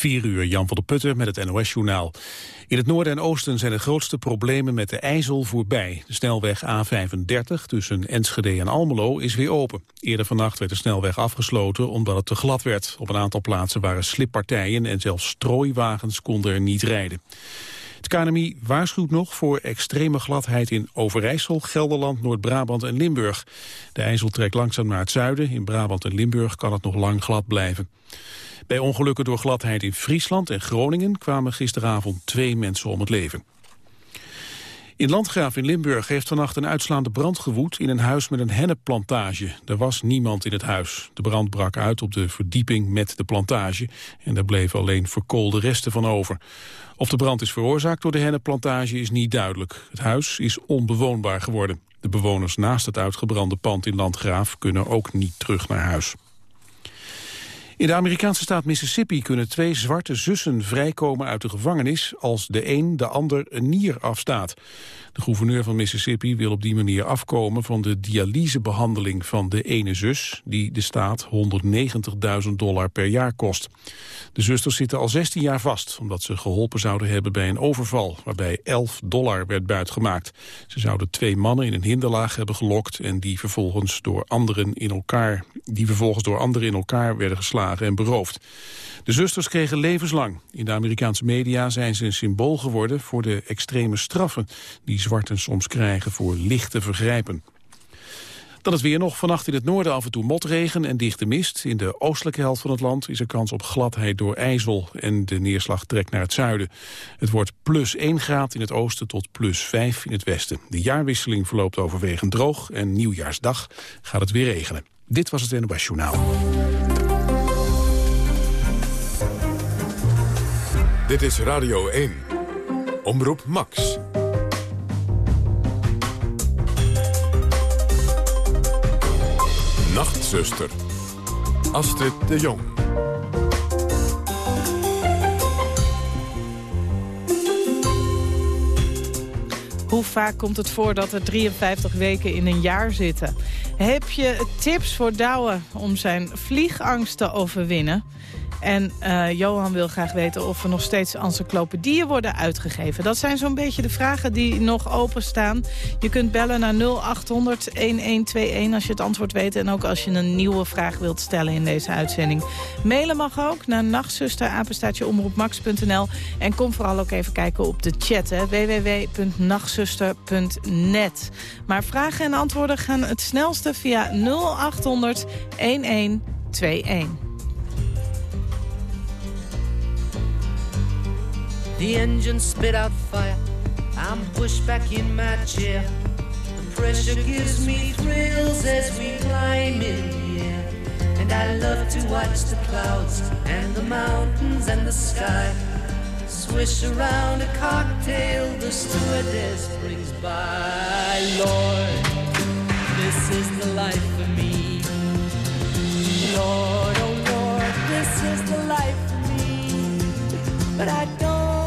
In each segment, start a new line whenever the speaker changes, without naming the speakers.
4 uur, Jan van der Putten met het NOS-journaal. In het noorden en oosten zijn de grootste problemen met de IJssel voorbij. De snelweg A35 tussen Enschede en Almelo is weer open. Eerder vannacht werd de snelweg afgesloten omdat het te glad werd. Op een aantal plaatsen waren slippartijen en zelfs strooiwagens konden er niet rijden. Het KNMI waarschuwt nog voor extreme gladheid in Overijssel, Gelderland, Noord-Brabant en Limburg. De IJssel trekt langzaam naar het zuiden. In Brabant en Limburg kan het nog lang glad blijven. Bij ongelukken door gladheid in Friesland en Groningen kwamen gisteravond twee mensen om het leven. In Landgraaf in Limburg heeft vannacht een uitslaande brand gewoed in een huis met een hennepplantage. Er was niemand in het huis. De brand brak uit op de verdieping met de plantage en daar bleven alleen verkoolde resten van over. Of de brand is veroorzaakt door de hennepplantage is niet duidelijk. Het huis is onbewoonbaar geworden. De bewoners naast het uitgebrande pand in Landgraaf kunnen ook niet terug naar huis. In de Amerikaanse staat Mississippi kunnen twee zwarte zussen vrijkomen uit de gevangenis als de een de ander een nier afstaat. De gouverneur van Mississippi wil op die manier afkomen van de dialysebehandeling van de ene zus, die de staat 190.000 dollar per jaar kost. De zusters zitten al 16 jaar vast, omdat ze geholpen zouden hebben bij een overval, waarbij 11 dollar werd buitgemaakt. Ze zouden twee mannen in een hinderlaag hebben gelokt en die vervolgens door anderen in elkaar, die vervolgens door anderen in elkaar werden geslagen en beroofd. De zusters kregen levenslang. In de Amerikaanse media zijn ze een symbool geworden voor de extreme straffen die zwarten soms krijgen voor lichte vergrijpen. Dan het weer nog. Vannacht in het noorden af en toe motregen en dichte mist. In de oostelijke helft van het land is er kans op gladheid door ijzel. En de neerslag trekt naar het zuiden. Het wordt plus 1 graad in het oosten tot plus 5 in het westen. De jaarwisseling verloopt overwegend droog. En nieuwjaarsdag gaat het weer regenen. Dit was het NOS Journaal.
Dit is Radio 1. Omroep Max. Nachtzuster. Astrid de Jong.
Hoe vaak komt het voor dat er 53 weken in een jaar zitten? Heb je tips voor Douwe om zijn vliegangst te overwinnen? En uh, Johan wil graag weten of er nog steeds encyclopedieën worden uitgegeven. Dat zijn zo'n beetje de vragen die nog openstaan. Je kunt bellen naar 0800-1121 als je het antwoord weet. En ook als je een nieuwe vraag wilt stellen in deze uitzending. Mailen mag ook naar omroepmax.nl En kom vooral ook even kijken op de chat. www.nachtzuster.net Maar vragen en antwoorden gaan het snelste via 0800 1121. The engine spit out fire. I'm pushed back in my chair. The pressure gives me thrills as we climb in the air. And I love to watch the clouds and the mountains and the sky. Swish around a cocktail the stewardess brings by. Lord, this is the life for me. Lord, oh Lord, this is the life for me. But I don't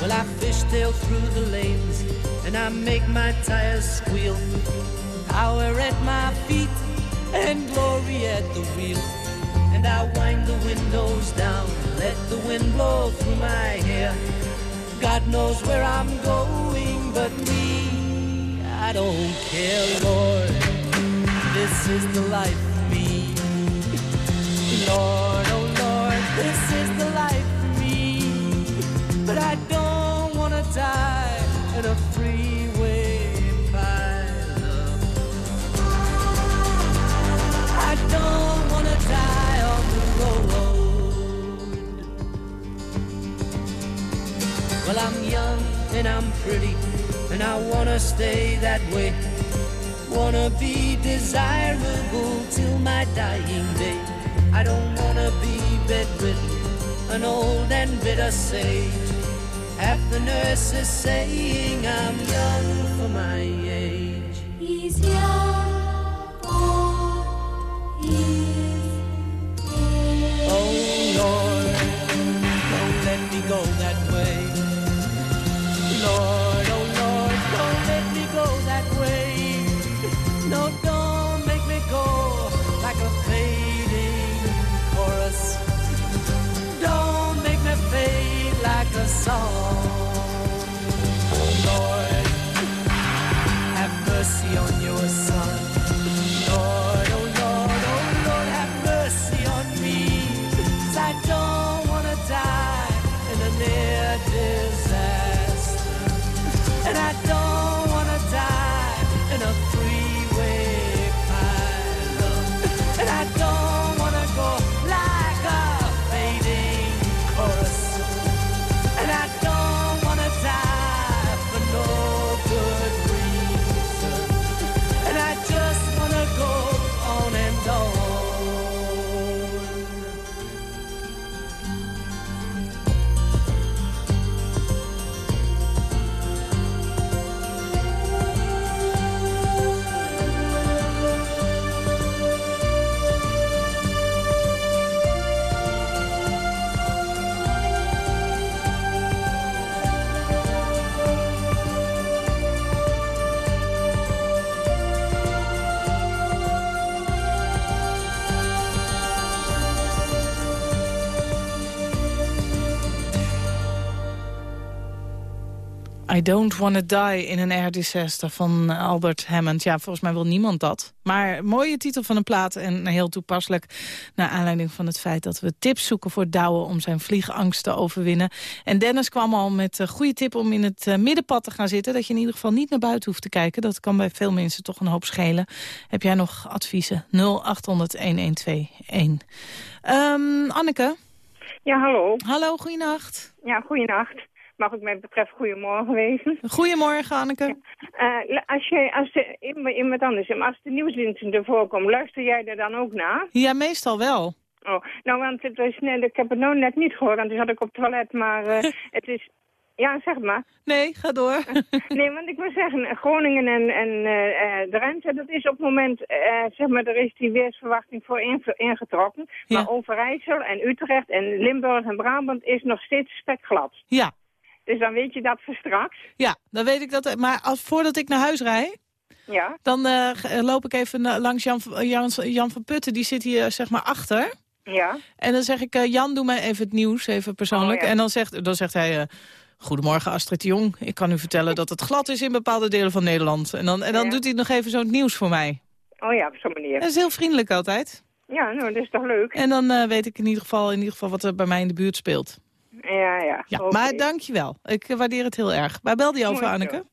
Well, I fishtail through the lanes and I make my tires squeal. Power at my feet and glory at the wheel. And I wind the windows down, let the wind blow through my hair. God knows where I'm going, but me, I don't care, Lord. This is the life for me. Lord, oh Lord, this is the life for me. But I don't want to die in a Well, I'm young and I'm pretty, and I wanna stay that way. Wanna be desirable till my dying day. I don't wanna be bedridden, an old and bitter sage. Half the nurses saying I'm young for my age. He's young for his. Oh Lord, don't let me go no
I Don't Wanna Die in an Air Disaster van Albert Hammond. Ja, volgens mij wil niemand dat. Maar mooie titel van een plaat en heel toepasselijk... naar aanleiding van het feit dat we tips zoeken voor Douwe... om zijn vliegangst te overwinnen. En Dennis kwam al met een goede tip om in het uh, middenpad te gaan zitten... dat je in ieder geval niet naar buiten hoeft te kijken. Dat kan bij veel mensen toch een hoop schelen. Heb jij nog adviezen? 0800-1121. Um, Anneke?
Ja, hallo.
Hallo, goeienacht.
Ja, goeienacht mag ik mij betreft goedemorgen wezen.
Goedemorgen, Anneke.
Uh, als je, als de, iemand anders, als de nieuwsdiensten ervoor komen, luister jij er dan ook naar?
Ja, meestal wel.
Oh, nou, want het is net, ik heb het nou net niet gehoord, want toen zat ik op het toilet, maar uh, het is... Ja, zeg maar.
Nee, ga door.
nee, want ik wil zeggen, Groningen en, en uh, Drenthe, dat is op het moment, uh, zeg maar, er is die weersverwachting voor ingetrokken. Ja. Maar Overijssel en Utrecht en Limburg en Brabant is nog steeds spekglad.
Ja,
dus dan weet je dat voor straks?
Ja, dan weet ik dat. Maar als, voordat ik naar huis rijd,
ja.
dan uh, loop ik even langs Jan, Jan, Jan van Putten. Die zit hier zeg maar achter.
Ja.
En dan zeg ik, uh, Jan, doe mij even het nieuws, even persoonlijk. Oh, ja. En dan zegt, dan zegt hij... Uh, Goedemorgen Astrid Jong. Ik kan u vertellen dat het glad is in bepaalde delen van Nederland. En dan, en dan ja. doet hij nog even zo'n nieuws voor mij.
Oh ja, op zo'n manier.
Dat is heel vriendelijk altijd.
Ja, nou, dat is toch leuk.
En dan weet ik in ieder, geval, in ieder geval wat er bij mij in de buurt speelt.
Ja, ja.
ja okay. Maar dankjewel. Ik waardeer het heel erg. Waar belde je over, Anneke?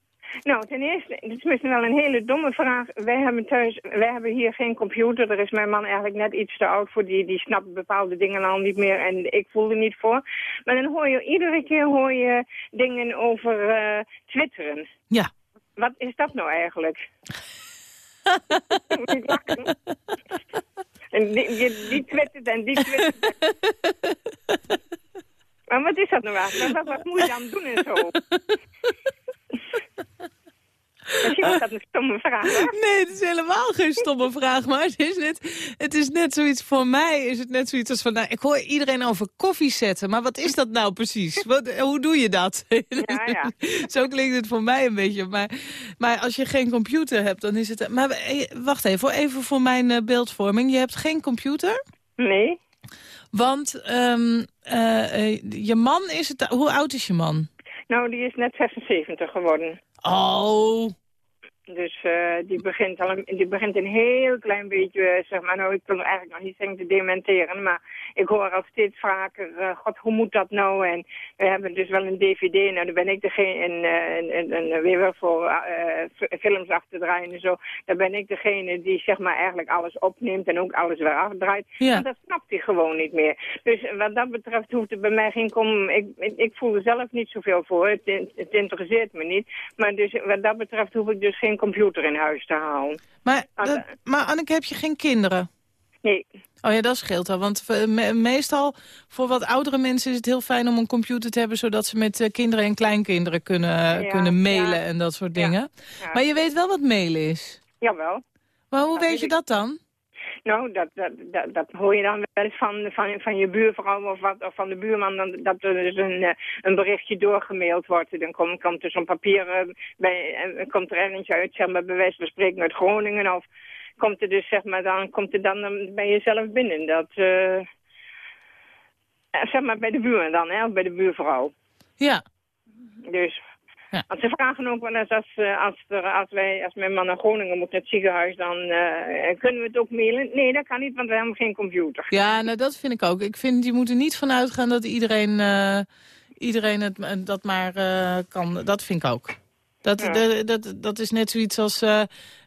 Nou, ten eerste, het is misschien wel een hele domme vraag. Wij hebben thuis, wij hebben hier geen computer. Daar is mijn man eigenlijk net iets te oud voor. Die, die snapt bepaalde dingen al niet meer en ik voel er niet voor. Maar dan hoor je, iedere keer hoor je dingen over uh, twitteren.
Ja.
Wat is dat nou eigenlijk? en die, die, die twittert en die twittert. Maar wat is dat nou eigenlijk? Wat, wat moet je dan doen en zo? Misschien was dat een stomme vraag.
Nee, het is helemaal geen stomme vraag. Maar het is, net, het is net zoiets, voor mij is het net zoiets als van... Nou, ik hoor iedereen over koffie zetten, maar wat is dat nou precies? Wat, hoe doe je dat?
Ja, ja.
Zo klinkt het voor mij een beetje. Maar, maar als je geen computer hebt, dan is het... Maar wacht even, even voor mijn beeldvorming. Je hebt geen computer?
Nee.
Want um, uh, je man is het... Hoe oud is je man?
Nou, die is net 76 geworden.
Oh.
Dus uh, die, begint al een, die begint een heel klein beetje, zeg maar, nou ik wil eigenlijk nog niet zeggen te dementeren, maar ik hoor al steeds vaker, uh, god hoe moet dat nou? En we hebben dus wel een dvd, nou dan ben ik degene, en, uh, en, en, weer wel voor uh, films af te draaien en zo, dan ben ik degene die zeg maar eigenlijk alles opneemt en ook alles weer afdraait.
Ja.
En dat snapt hij gewoon niet meer. Dus wat dat betreft hoeft er bij mij geen kom, ik, ik, ik voel er zelf niet zoveel voor, het, het interesseert me niet. Maar dus wat dat betreft hoef ik dus geen computer in huis te halen.
Maar, dat, maar Anneke, heb je geen kinderen?
Nee.
Oh ja, dat scheelt al. Want me meestal voor wat oudere mensen is het heel fijn om een computer te hebben... zodat ze met uh, kinderen en kleinkinderen kunnen, ja, kunnen mailen ja. en dat soort dingen. Ja, maar je weet wel wat mailen is?
Jawel.
Maar hoe weet je dat dan?
Nou, dat, dat, dat, dat, hoor je dan wel eens van, van, van je buurvrouw of, wat, of van de buurman, dan, dat er dus een, een berichtje doorgemaild wordt. Dan komt, komt er zo'n papier, uh, bij, uh, komt er ergens uit, zeg maar, bij wijze van spreken uit Groningen of komt er dus, zeg maar, dan komt er dan bij jezelf binnen. Dat, uh, zeg maar, bij de buurman dan, hè, of bij de buurvrouw.
Ja.
Dus... Ja. Want ze vragen ook wel eens als, als, er, als, wij, als mijn man naar Groningen moet naar het ziekenhuis, dan uh, kunnen we het ook mailen. Nee, dat kan niet, want we hebben geen computer.
Ja, nou dat vind ik ook. Ik vind, je moet er niet van uitgaan dat iedereen, uh, iedereen het, dat maar uh, kan. Dat vind ik ook. Dat, ja. dat, dat is net zoiets als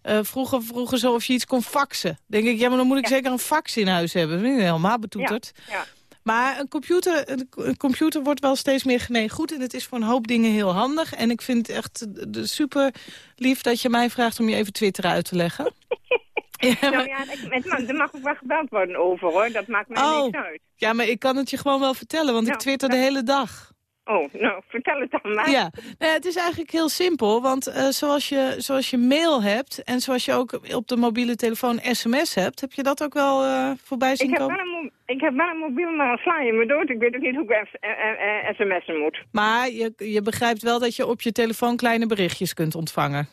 vroeger, vroeger zo of je iets kon faxen. denk ik, ja, maar dan moet ik ja. zeker een fax in huis hebben. Dat is helemaal betoeterd.
Ja.
Maar een computer, een computer wordt wel steeds meer gemeen goed. En het is voor een hoop dingen heel handig. En ik vind het echt super lief dat je mij vraagt om je even Twitter uit te leggen.
ja, maar... Nou ja, het, er mag ook wel gebeld worden over hoor. Dat maakt mij
oh.
niks uit.
Ja, maar ik kan het je gewoon wel vertellen, want
nou,
ik twitter
dat...
de hele dag.
Oh, nou, vertel het dan maar.
Ja, nou, het is eigenlijk heel simpel, want uh, zoals, je, zoals je mail hebt... en zoals je ook op de mobiele telefoon sms hebt... heb je dat ook wel uh, voorbij zien
ik
komen?
Heb wel een ik heb wel een mobiel, maar dan sla je me dood. Ik weet ook niet hoe ik uh, sms'en moet.
Maar je, je begrijpt wel dat je op je telefoon kleine berichtjes kunt ontvangen?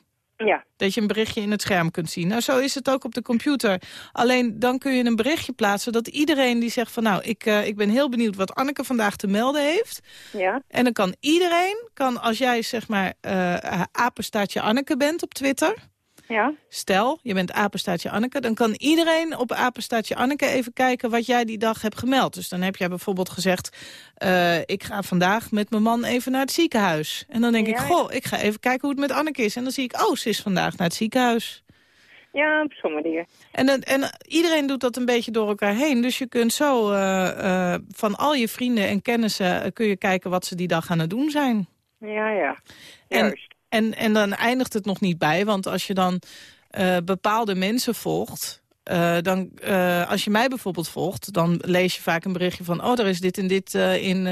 Ja.
Dat je een berichtje in het scherm kunt zien. Nou, zo is het ook op de computer. Alleen dan kun je een berichtje plaatsen dat iedereen die zegt van... nou, ik, uh, ik ben heel benieuwd wat Anneke vandaag te melden heeft.
Ja.
En dan kan iedereen, kan als jij zeg maar uh, apenstaartje Anneke bent op Twitter...
Ja.
Stel, je bent apenstaartje Anneke. Dan kan iedereen op apenstaartje Anneke even kijken wat jij die dag hebt gemeld. Dus dan heb jij bijvoorbeeld gezegd... Uh, ik ga vandaag met mijn man even naar het ziekenhuis. En dan denk
Ja,
ik, goh, ik ga even kijken hoe het met Anneke is. En dan zie ik, oh, ze is vandaag naar het ziekenhuis.
Ja, op zo'n manier.
En, dan, en iedereen doet dat een beetje door elkaar heen. Dus je kunt zo uh, uh, van al je vrienden en kennissen... kun je kijken wat ze die dag aan het doen zijn.
Ja, ja.
En-
Juist.
En, en dan eindigt het nog niet bij, want als je dan uh, bepaalde mensen volgt... Uh, dan, uh, als je mij bijvoorbeeld volgt, dan lees je vaak een berichtje van... oh, er is dit en dit in,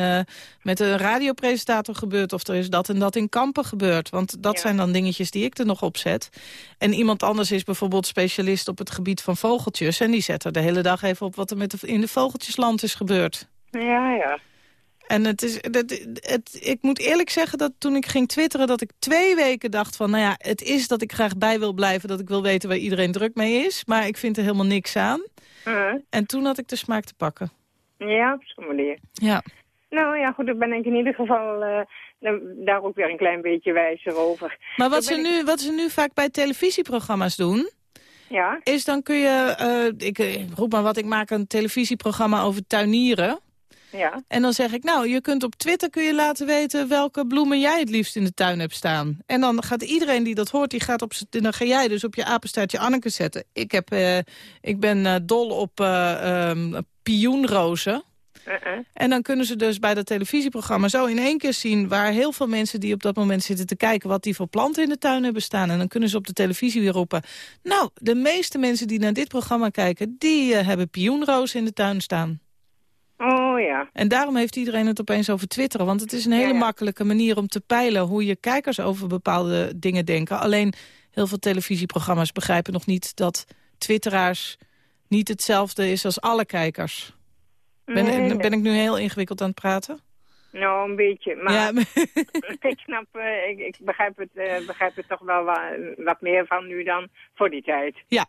met een radiopresentator gebeurd... of er is dat en dat in kampen gebeurd. Want dat
Ja.
zijn dan dingetjes die ik er nog op zet. En iemand anders is bijvoorbeeld specialist op het gebied van vogeltjes... en die zet er de hele dag even op wat er met de, in de vogeltjesland is gebeurd.
Ja, ja.
En het is, het, het, ik moet eerlijk zeggen dat toen ik ging twitteren... dat ik twee weken dacht van, nou ja, het is dat ik graag bij wil blijven... dat ik wil weten waar iedereen druk mee is. Maar ik vind er helemaal niks aan.
Uh,
En toen had ik de smaak te pakken.
ja, op zo'n manier.
Ja.
Nou ja, goed, dan ben ik in ieder geval uh, daar ook weer een klein beetje wijzer over.
Maar wat ze, nu, wat ze nu vaak bij televisieprogramma's doen...
Ja,
is dan kun je, uh, ik, ik roep maar wat, ik maak een televisieprogramma over tuinieren...
ja.
En dan zeg ik, nou, je kunt op Twitter kun je laten weten welke bloemen jij het liefst in de tuin hebt staan. En dan gaat iedereen die dat hoort, die gaat op, dan ga jij dus op je apenstaartje Anneke zetten. Ik, heb, eh, ik ben eh, dol op ehm, pioenrozen.
Uh-uh.
En dan kunnen ze dus bij dat televisieprogramma zo in één keer zien... waar heel veel mensen die op dat moment zitten te kijken... wat die voor planten in de tuin hebben staan. En dan kunnen ze op de televisie weer roepen... nou, de meeste mensen die naar dit programma kijken... die eh, hebben pioenrozen in de tuin staan.
Oh ja.
En daarom heeft iedereen het opeens over twitteren. Want het is een hele
Ja, ja.
makkelijke manier om te peilen... hoe je kijkers over bepaalde dingen denken. Alleen heel veel televisieprogramma's begrijpen nog niet... dat twitteraars niet hetzelfde is als alle kijkers. Ben,
Nee, nee.
ben ik nu heel ingewikkeld aan het praten?
Nou, een beetje. Maar
Ja,
ik snap, eh, ik, ik begrijp, het, eh, begrijp het toch wel wa- wat meer van nu dan voor die tijd.
ja.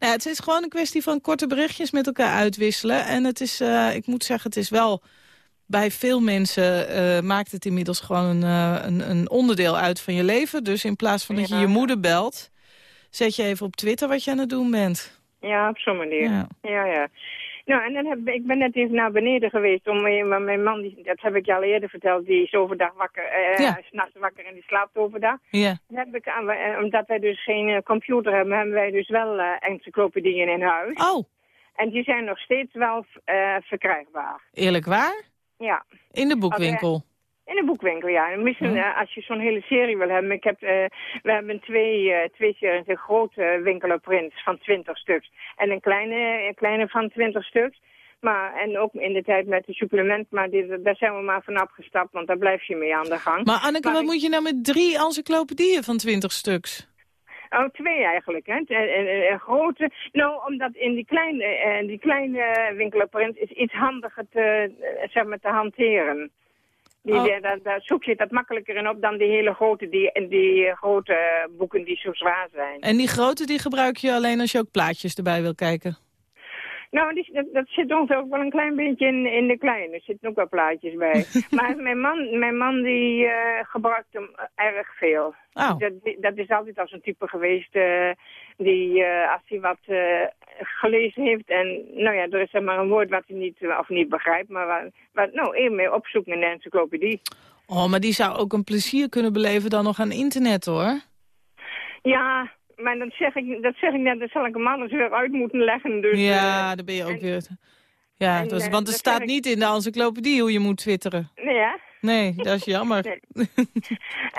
Nou, het is gewoon een kwestie van korte berichtjes met elkaar uitwisselen. En het is, eh, ik moet zeggen, het is wel... Bij veel mensen eh, maakt het inmiddels gewoon een, eh, een, een onderdeel uit van je leven. Dus in plaats van dat je
Ja.
je moeder belt... zet je even op Twitter wat je aan het doen bent.
Ja, op zo'n manier.
Ja.
Ja, ja. Nou, en dan heb, ik ben net even naar beneden geweest. Om, mijn- man, die, dat heb ik je al eerder verteld, die is overdag wakker. eh
Ja.
Hij is nachts wakker en die slaapt overdag.
Ja.
Dan heb ik, eh, omdat wij dus geen eh, computer hebben, hebben wij dus wel eh encyclopedieën in huis.
Oh,
En die zijn nog steeds wel eh, verkrijgbaar.
eerlijk waar?
Ja.
In de boekwinkel.
In de boekwinkel, ja. En misschien
Ja.
eh, als je zo'n hele serie wil hebben. Ik heb, eh, we hebben twee, eh, twee series. Een grote winkel op print van 20 stuks. En een kleine, een kleine van 20 stuks. Maar, en ook in de tijd met een supplement. Maar dit, daar zijn we maar van afgestapt. Want daar blijf je mee aan de gang.
Maar Anneke,
Maar
wat
ik-
moet je nou met drie encyclopedieën van 20 stuks?
Oh, twee eigenlijk, hè. Een, een, een grote... Nou, omdat in die kleine, die kleine winkel op print is iets handiger te, zeg maar, te hanteren. Die,
Oh.
daar, daar zoek je dat makkelijker in op dan die hele grote, die, die eh, grote boeken die zo zwaar zijn.
En die grote die gebruik je alleen als je ook plaatjes erbij wil kijken.
Nou, die, dat, dat zit ons ook wel een klein beetje in, in de kleine. Er zitten ook wel plaatjes bij. maar mijn man, mijn man die eh, gebruikt hem erg veel.
Oh,
Dat, dat is altijd als een type geweest eh, die, eh, als hij wat eh, gelezen heeft en, nou ja, er is zeg maar een woord wat hij niet, of niet begrijpt, maar wat, wat nou, even mee opzoeken in de encyclopedie.
oh, maar die zou ook een plezier kunnen beleven dan nog aan internet, hoor.
Ja, maar dat zeg ik, dat zeg ik net, dat zal ik hem anders weer uit moeten leggen. Dus,
ja, dan ben je ook
en-
weer... Ja,
en,
dus, want er staat
ik-
niet in de encyclopedie hoe je moet twitteren.
nee, hè?
Nee, dat is jammer.
Nee.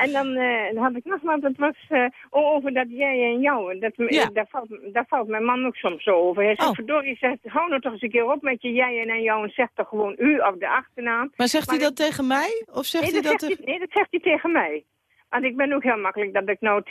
En dan, eh, dan had ik nog wat, dat was eh, over dat jij en jou. Dat,
Ja.
daar, valt, daar valt mijn man ook soms zo over. Hij zegt,
Oh.
verdorie, zegt, hou nou toch eens een keer op met je jij en jou en zeg toch gewoon u of de achternaam.
Maar zegt hij dat tegen mij? Of zegt
Nee
hij
dat,
dat...
zegt hij, nee, dat zegt hij tegen mij. Want ik ben ook heel makkelijk dat ik nou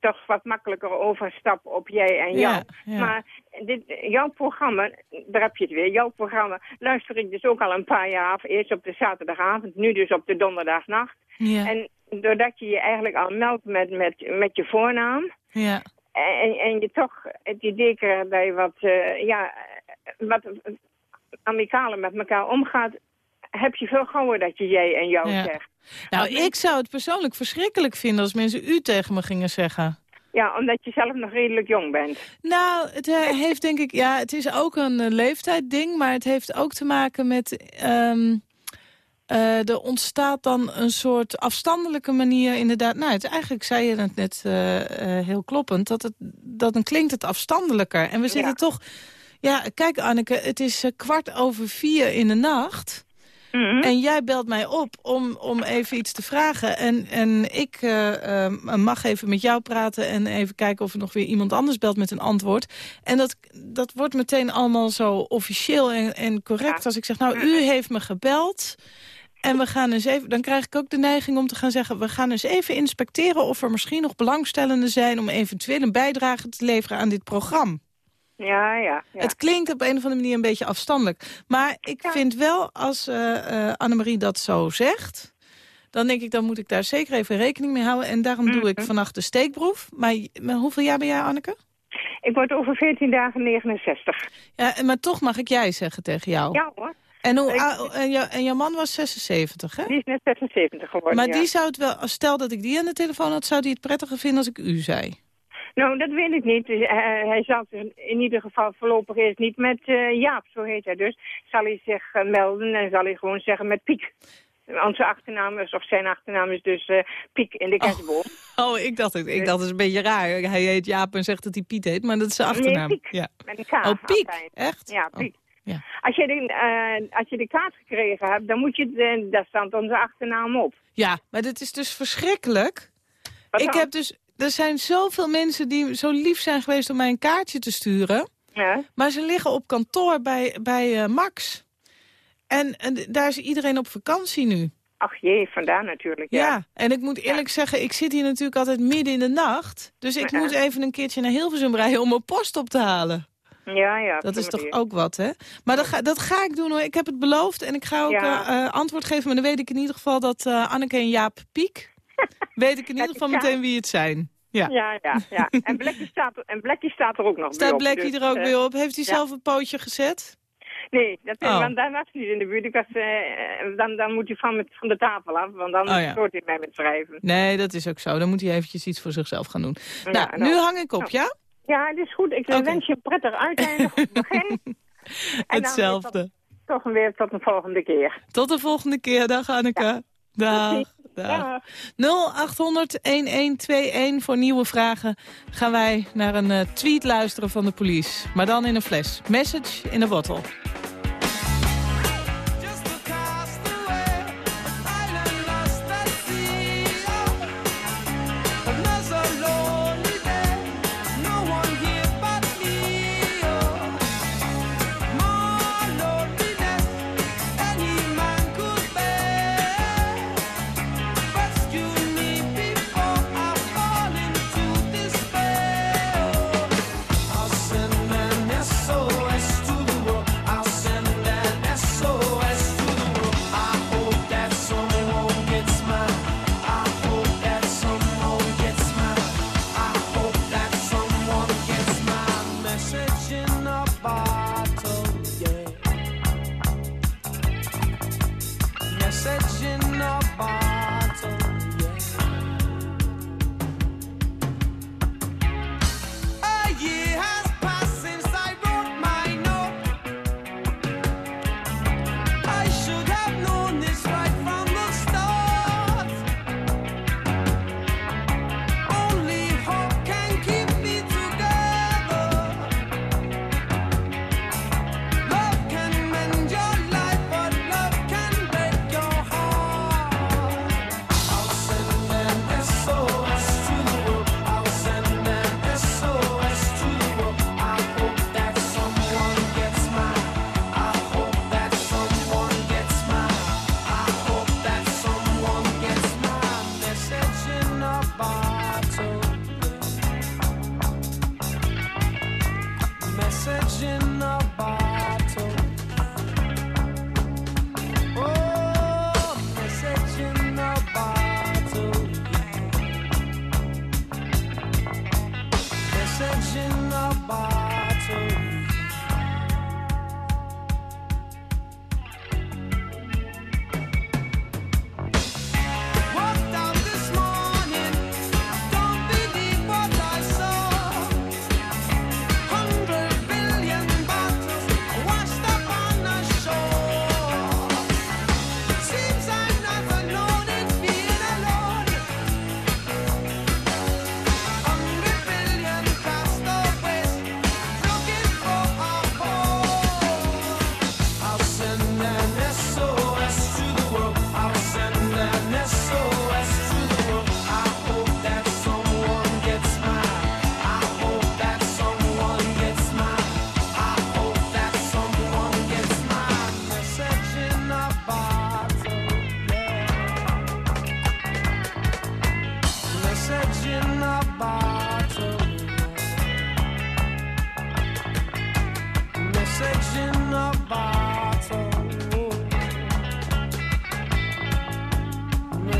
toch wat makkelijker overstap op jij en jou.
Ja, ja.
Maar dit, jouw programma, daar heb je het weer, jouw programma luister ik dus ook al een paar jaar af. Eerst op de zaterdagavond, nu dus op de donderdagnacht.
Ja.
En doordat je je eigenlijk al meldt met, met, met je voornaam...
Ja.
En, en je toch het idee krijgt dat je wat, eh, ja, wat amicaler met elkaar omgaat... heb je veel gauwer dat je jij en jou
Ja.
zegt.
Nou,
Als
ik zou het persoonlijk verschrikkelijk vinden als mensen u tegen me gingen zeggen.
Ja, omdat je zelf nog redelijk jong bent.
Nou, het eh, heeft denk ik, ja, het is ook een uh, leeftijdding, maar het heeft ook te maken met, eh, er ontstaat dan een soort afstandelijke manier inderdaad. Nou, het, eigenlijk zei je het net heel kloppend, dat, het, dat dan klinkt het afstandelijker. En we zitten
Ja.
toch, ja, kijk Anneke, het is kwart over vier in de nacht.
Mhm.
En jij belt mij op om, om even iets te vragen. En, en ik eh, eh, mag even met jou praten en even kijken of er nog weer iemand anders belt met een antwoord. En dat, dat wordt meteen allemaal zo officieel en, en correct.
Ja.
Als ik zeg, nou, u heeft me gebeld. En we gaan eens even, dan krijg ik ook de neiging om te gaan zeggen... we gaan eens even inspecteren of er misschien nog belangstellenden zijn... om eventueel een bijdrage te leveren aan dit programma.
Ja, ja. ja.
Het klinkt op een of andere manier een beetje afstandelijk. Maar ik
Ja.
vind wel, als eh eh Annemarie dat zo zegt... dan denk ik, dan moet ik daar zeker even rekening mee houden. En daarom doe ik
Mhm.
vannacht de steekproef. Maar, maar hoeveel jaar ben jij, Anneke?
Ik word over 14 dagen 69.
Ja, en- maar toch mag ik jij zeggen tegen jou.
Ja hoor,
En, hoe, en, jou- en jouw man was 76, hè?
die is net 76 geworden.
Maar
ja.
die zou het wel, stel dat ik die aan de telefoon had... zou die het prettiger vinden als ik u zei.
Nou, dat weet ik niet. Eh, hij zal zich in ieder geval voorlopig eerst niet met eh, Jaap, zo heet hij dus. Zal hij zich eh, melden en zal hij gewoon zeggen met Piek. Onze achternaam is, of zijn achternaam is dus Piek in de kerstboom.
Oh, ik dacht, ik, ik dacht, dat is een beetje raar. Hij heet Jaap en zegt dat hij Piet heet, maar dat is zijn achternaam.
Nee, Piek.
Ja.
Met een K.
Oh, Piek,
altijd.
echt?
Ja,
Oh,
Piek.
ja.
Als, je de, als je de kaart gekregen hebt, dan moet je, de, daar staat onze achternaam op.
Ja, maar dat is dus verschrikkelijk.
Wat
ik
dan?
heb dus, er zijn zoveel mensen die zo lief zijn geweest om mij een kaartje te sturen.
Ja.
Maar ze liggen op kantoor bij, bij eh, Max. En, en daar is iedereen op vakantie nu.
Ach jee, vandaar natuurlijk.
Ja.
Ja.
en ik moet eerlijk zeggen, ik zit hier natuurlijk altijd midden in de nacht. Dus ik
Ja.
moet even een keertje naar Hilversum rijden om mijn post op te halen.
Ja, ja.
Dat is toch
manier.
ook wat, hè? Maar dat ga, dat ga ik doen hoor. Ik heb het beloofd en ik ga ook eh, eh, antwoord geven. Maar dan weet ik in ieder geval dat Anneke en Jaap Piek... weet ik in ieder geval meteen wie het zijn. Ja.
Ja, ja, ja. En Blekkie staat, er- en staat er ook nog bij
Staat
op,
Blackie
dus,
er ook
eh,
weer op? Heeft hij
ja.
zelf een pootje gezet?
Nee, dat,
Oh.
want daar was hij niet in de buurt. Ik was, eh, dan, dan moet hij van, met, van de tafel af, want dan
Oh, ja.
stoort hij mij met schrijven.
Nee, dat is ook zo. Dan moet hij eventjes iets voor zichzelf gaan doen.
Ja,
nou,
nou.
nu hang ik op, ja?
Ja, het is goed. Ik wens je een prettig uiteinde, goed begin.
Hetzelfde.
Tot, toch weer tot een volgende keer.
Tot de volgende keer. Dag Anneke. Dag.
Tot ziens.
Dag.
Dag.
0800-1121 voor nieuwe vragen gaan wij naar een eh, tweet luisteren van de police. Maar dan in een fles. Message in a bottle.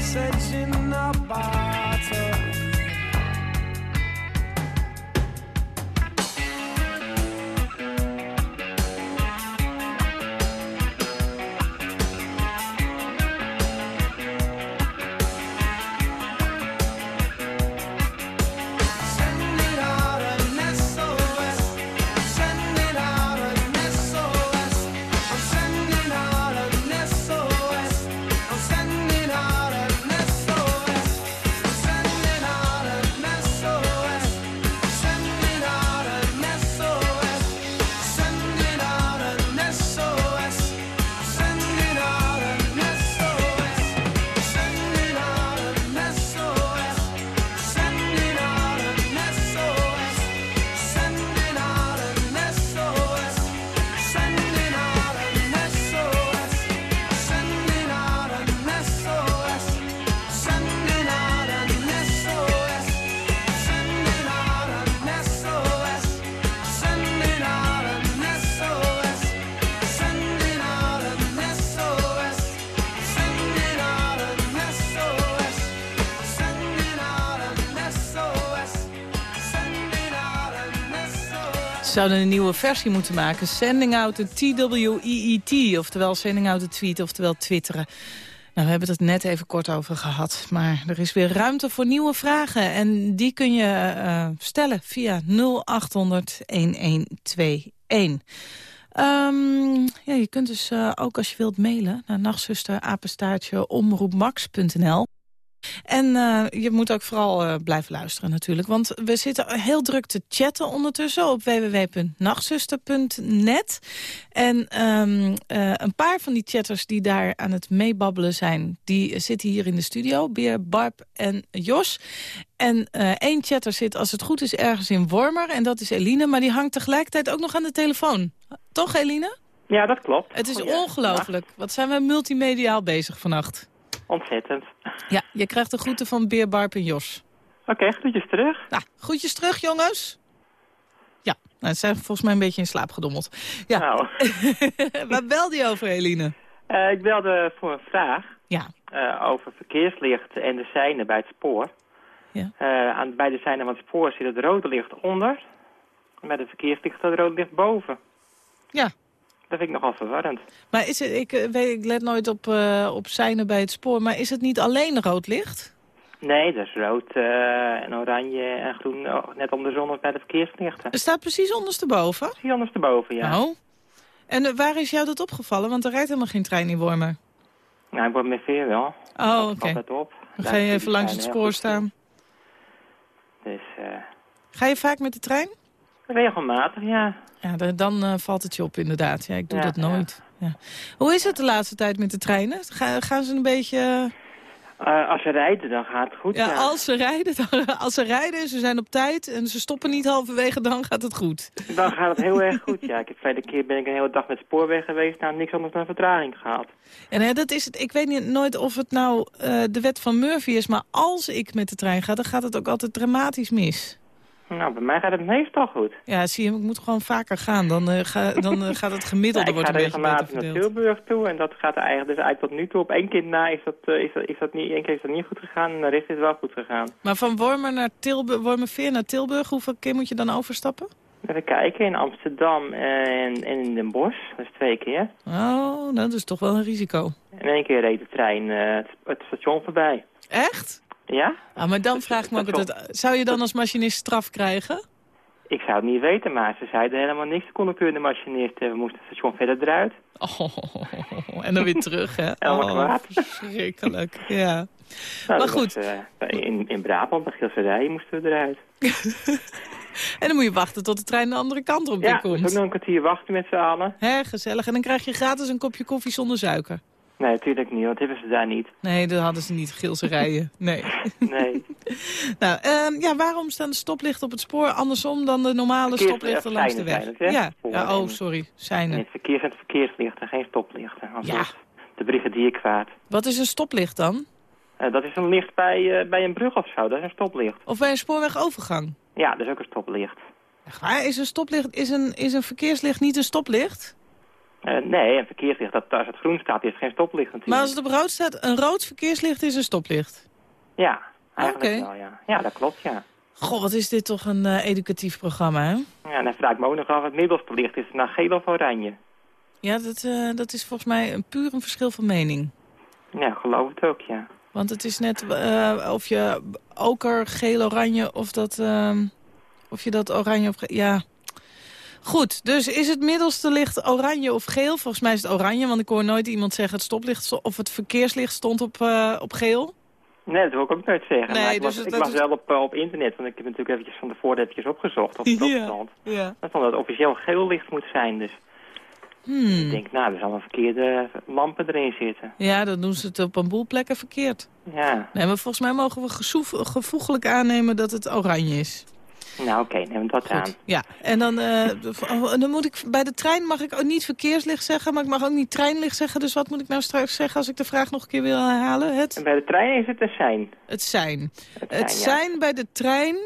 setting
about. Zouden een nieuwe versie moeten maken. Sending out the TWEET, oftewel sending out the tweet, oftewel twitteren. Nou, we hebben het net even kort over gehad. Maar er is weer ruimte voor nieuwe vragen. En die kun je eh, stellen via 0800-1121. Ehm, ja, je kunt dus eh, ook als je wilt mailen naar nachtzusterapenstaartje omroepmax.nl. En eh, je moet ook vooral eh, blijven luisteren natuurlijk. Want we zitten heel druk te chatten ondertussen op www.nachtzuster.net. En ehm, eh, een paar van die chatters die daar aan het meebabbelen zijn... die zitten hier in de studio, Beer, Barb en Jos. En één chatter zit, als het goed is, ergens in Wormer. En dat is Eline, maar die hangt tegelijkertijd ook nog aan de telefoon. Toch, Eline?
Ja, dat klopt.
Het is
Goeie-
ongelooflijk. Wat zijn we multimediaal bezig vannacht.
Ontzettend.
Ja, je krijgt de groeten van Beer, Barb en Jos.
Oké, groetjes terug.
Nou, groetjes terug, jongens. Ja, nou, ze zijn volgens mij een beetje in slaap gedommeld. Ja,
Nou,
waar belde je over, Eline?
eh, ik belde voor een vraag
Ja,
eh, over verkeerslicht en de seinen bij het spoor.
Ja.
Eh, aan beide seinen van het spoor zit het rode licht onder. En bij de verkeerslicht staat het rode licht boven.
ja.
Dat vind ik nogal verwarrend.
Maar is het, ik, eh, weet, ik let nooit op, eh op seinen bij het spoor, maar is het niet alleen rood licht?
Nee, dat is rood eh, en oranje en groen oh, net om de zon bij de verkeerslichten.
Het staat precies ondersteboven.
Anders erboven, ja.
Oh. En waar is jou dat opgevallen? Want er rijdt helemaal geen trein in Wormer.
Nou, ik word met veer wel.
Oh, oké.
Op.
Dan ga je even langs het spoor staan.
Dus
Ga je vaak met de trein?
Regelmatig, ja.
Ja, da- dan eh, valt het je op inderdaad. Ja, ik doe
Ja,
dat nooit. Ja. Hoe is het de laatste tijd met de treinen? Ga- gaan ze een beetje...
Eh, als ze rijden, dan gaat het goed.
Ja,
ja.
als ze rijden, dan, als ze rijden en ze zijn op tijd en ze stoppen niet halverwege, dan gaat het goed.
Dan gaat het heel erg goed, ja. Ik heb verleden keer ben ik een hele dag met spoorweg geweest. Nou, niks anders dan vertraging gehad.
En hè, dat is het. Ik weet niet, nooit of het nou eh, de wet van Murphy is, maar als ik met de trein ga, dan gaat het ook altijd dramatisch mis.
Nou, bij mij gaat het meestal goed.
Ja, zie je, ik moet gewoon vaker gaan. Dan, eh, ga, dan eh, gaat het gemiddelde
ik
wordt
ga
een beetje beter
regelmatig naar. Tilburg toe en dat gaat eigenlijk, dus eigenlijk tot nu toe op één keer na is dat, eh, is dat, is dat niet, één keer is dat niet goed gegaan en de rest is wel goed gegaan.
Maar van Wormer naar Tilburg, Wormerveer naar Tilburg, hoeveel keer moet je dan overstappen?
Even kijken, in Amsterdam en, en in Den Bosch, dat is twee keer.
Oh, dat is toch wel een risico.
En één keer reed de trein het, het station voorbij.
Echt?
Ja?
Ah, maar dan vraag ik me ook altijd, zou je dan als machinist straf krijgen?
Ik zou het niet weten, maar ze zeiden helemaal niks. De conducteur en de machinist, eh, we moesten het station verder eruit.
Oh, en dan weer terug, hè?
Helemaal
Oh,
kwaad.
verschrikkelijk, ja.
Nou,
Maar goed.
was, eh, in, in Brabant, bij Gilserij, moesten we eruit.
En dan moet je wachten tot de trein de andere kant op weer
Ja, ook
komt.
nog een kwartier wachten met z'n allen.
Hè, gezellig. En dan krijg je gratis een kopje koffie zonder suiker.
Nee, natuurlijk niet, want hebben ze daar niet.
Nee, dat hadden ze niet. Gilse rijden. Nee.
Nee.
nou, ehm, ja, waarom staan de stoplichten op het spoor andersom dan de normale
Verkeers-
stoplichten langs de weg?
zijn het,
ja. Ja, oh, sorry.
In
Seinen.
het verkeer zijn het verkeerslichten, geen stoplichten. Als
Ja.
de brigadierkwaad.
Wat is een stoplicht dan?
Eh, dat is een licht bij, eh, bij een brug of zo, dat is een stoplicht.
Of bij een spoorwegovergang?
Ja, dat is ook een stoplicht.
Echt waar? Is een stoplicht, is een, is een verkeerslicht niet een stoplicht?
Eh, nee, een verkeerslicht, dat, als het groen staat, is het geen stoplicht natuurlijk.
Maar als het op rood staat, een rood verkeerslicht is een stoplicht.
Ja, eigenlijk wel, ja. Ja, dat klopt, ja.
Goh, wat is dit toch een eh, educatief programma, hè?
Ja, en dan vraag ik me ook nog af, het middelste licht is het nou geel of oranje?
Ja, dat, eh, dat is volgens mij een puur een verschil van mening.
Ja, geloof het ook, ja.
Want het is net of je oker, geel, oranje, of dat, of je dat oranje of Ja. Goed, dus is het middelste licht oranje of geel? Volgens mij is het oranje, want ik hoor nooit iemand zeggen... het stoplicht sto- of het verkeerslicht stond op, eh, op geel.
Nee, dat wil ik ook nooit zeggen.
Nee,
maar ik
dus
was, ik
dat
was
is-
wel op, eh, op internet, want ik heb natuurlijk eventjes van tevoren eventjes opgezocht of het
Ja.
op stond.
Ja.
Dat stond dat het officieel geel licht moet zijn, dus ik
Hmm.
denk, nou, er zal een verkeerde lampen erin zitten.
Ja, dan doen ze het op een boel plekken verkeerd.
Ja,
Nee, maar volgens mij mogen we gevoeglijk aannemen dat het oranje is.
Nou oké, neem dat aan.
Goed. Ja, en dan, eh, v- dan moet ik bij de trein mag ik ook niet verkeerslicht zeggen, maar ik mag ook niet treinlicht zeggen. Dus wat moet ik nou straks zeggen als ik de vraag nog een keer wil herhalen?
En
Het,
bij de trein is het een sein.
het zijn.
Het,
Het
sein, ja.
zijn bij de trein.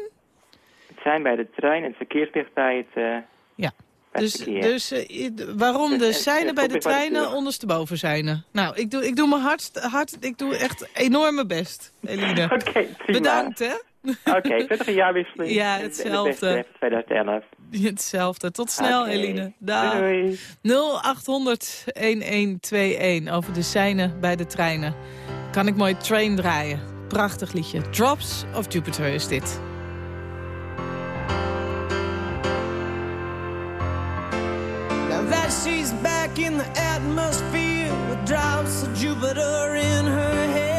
Het zijn bij de trein en het verkeerslicht bij het, eh
Ja. Dus, dus eh, waarom de seinen bij de treinen ondersteboven zijn? Nou, ik doe, ik doe mijn hardst, hard, ik doe echt enorm mijn best, Eline.
Oké.
Bedankt, hè?
Oké, prettige jaarwisseling.
Ja,
En- en de
hetzelfde.
beste voor 2011.
Hetzelfde. Tot snel. Eline. Dag.
Doei.
0800 1121 over de seinen bij de treinen. Kan ik mooi train draaien. Prachtig liedje. Drops of Jupiter is dit.
Now that she's back in the atmosphere with drops of Jupiter in her head.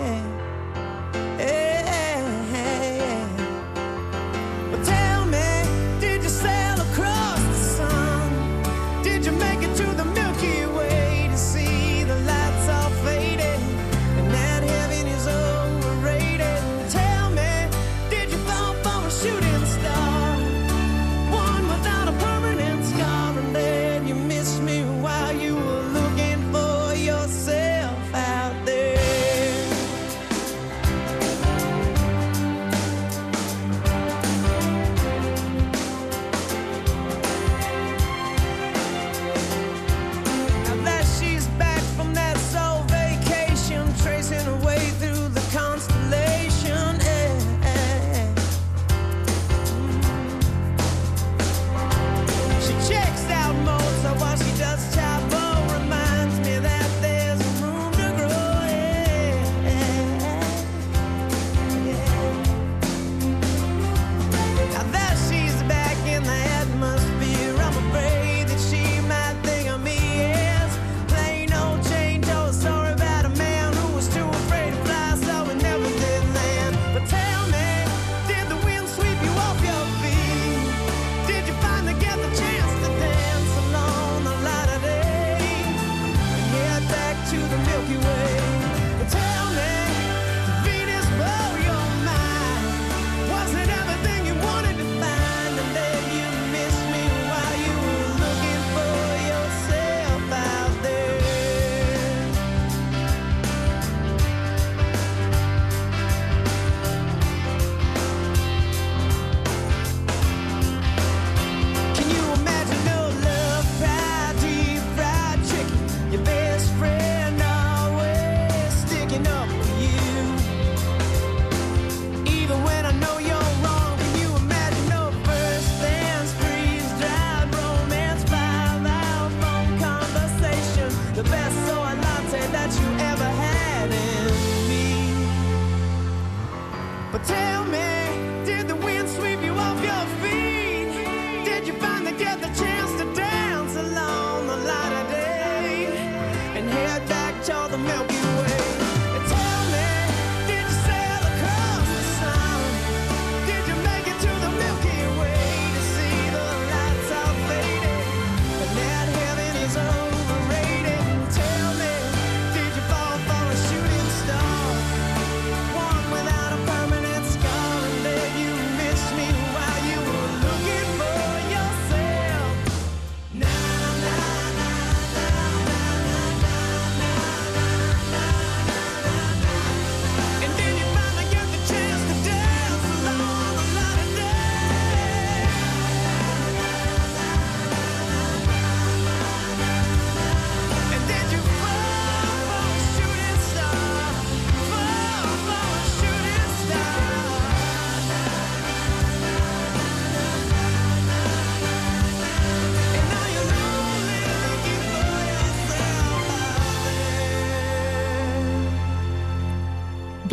tell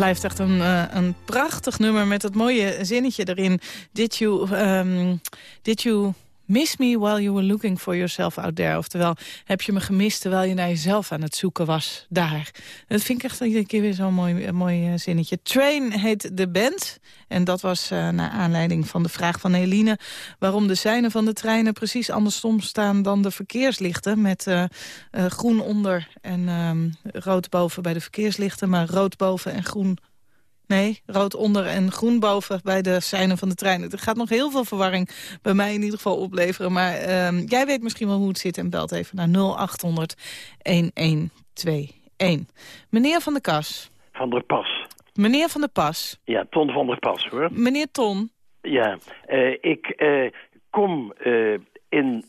Blijft echt een, eh, een prachtig nummer met dat mooie zinnetje erin. Did you, ehm, did you miss me while you were looking for yourself out there? Oftewel, heb je me gemist terwijl je naar jezelf aan het zoeken was daar? Dat vind ik echt iedere keer weer zo'n mooi, een mooi eh, zinnetje. Train heet de band. En dat was eh, naar aanleiding van de vraag van Eline... waarom de seinen van de treinen precies andersom staan dan de verkeerslichten... met eh, eh, groen onder en ehm, rood boven bij de verkeerslichten... maar rood boven en groen Nee, rood onder en groen boven bij de seinen van de treinen. Er gaat nog heel veel verwarring bij mij in ieder geval opleveren. Maar ehm, jij weet misschien wel hoe het zit en belt even naar 0800 1121. Meneer Van der Kas.
Van der Pas.
Meneer Van der Pas.
Ja, Ton van der Pas, hoor.
Meneer Ton.
Ja, eh, ik eh, kom eh, in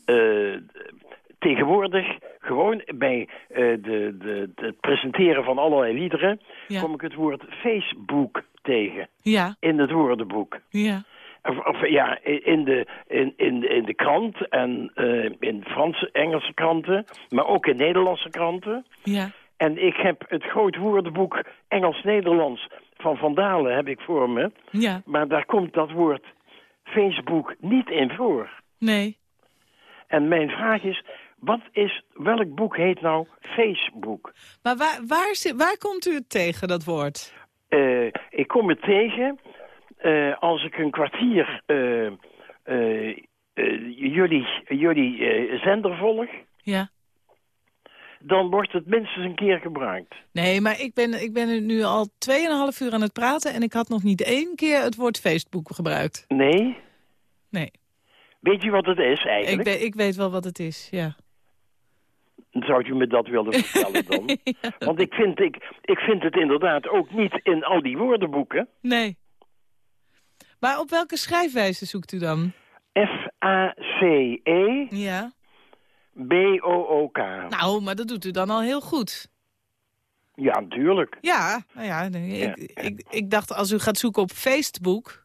tegenwoordig gewoon bij eh, de, de, het presenteren van allerlei liederen...
Ja.
kom ik het woord Facebook tegen
Ja,
in het woordenboek.
ja.
Of, of, ja, in de, in, in, in de krant en eh, in Franse, Engelse kranten... maar ook in Nederlandse kranten...
Ja,
En ik heb het groot woordenboek Engels-Nederlands van Van Dalen heb ik voor me.
ja,
Maar daar komt dat woord Facebook niet in voor.
nee.
En mijn vraag is, wat is, welk boek heet nou Facebook?
Maar waar, waar, waar komt u het tegen, dat woord?
Eh, ik kom het tegen eh, als ik een kwartier eh, jullie, jullie zender volg.
Ja.
Dan wordt het minstens een keer gebruikt.
Nee, maar ik ben, ik ben nu al 2,5 uur aan het praten... en ik had nog niet één keer het woord Facebook gebruikt.
Nee?
Nee,
Weet je wat het is
ik,
eigenlijk?
weet- ik weet wel wat het is, ja.
Zou u me dat willen vertellen dan? Want ik vind, ik, ik vind het inderdaad ook niet in al die woordenboeken.
Nee. Maar op welke schrijfwijze zoekt u dan?
F-A-C-E-B-O-O-K.
Ja. Nou, maar dat doet u dan al heel goed.
Ja, natuurlijk.
Ja, nou ja, nee,
Ja.
Ik, ik, ik dacht als u gaat zoeken op Facebook...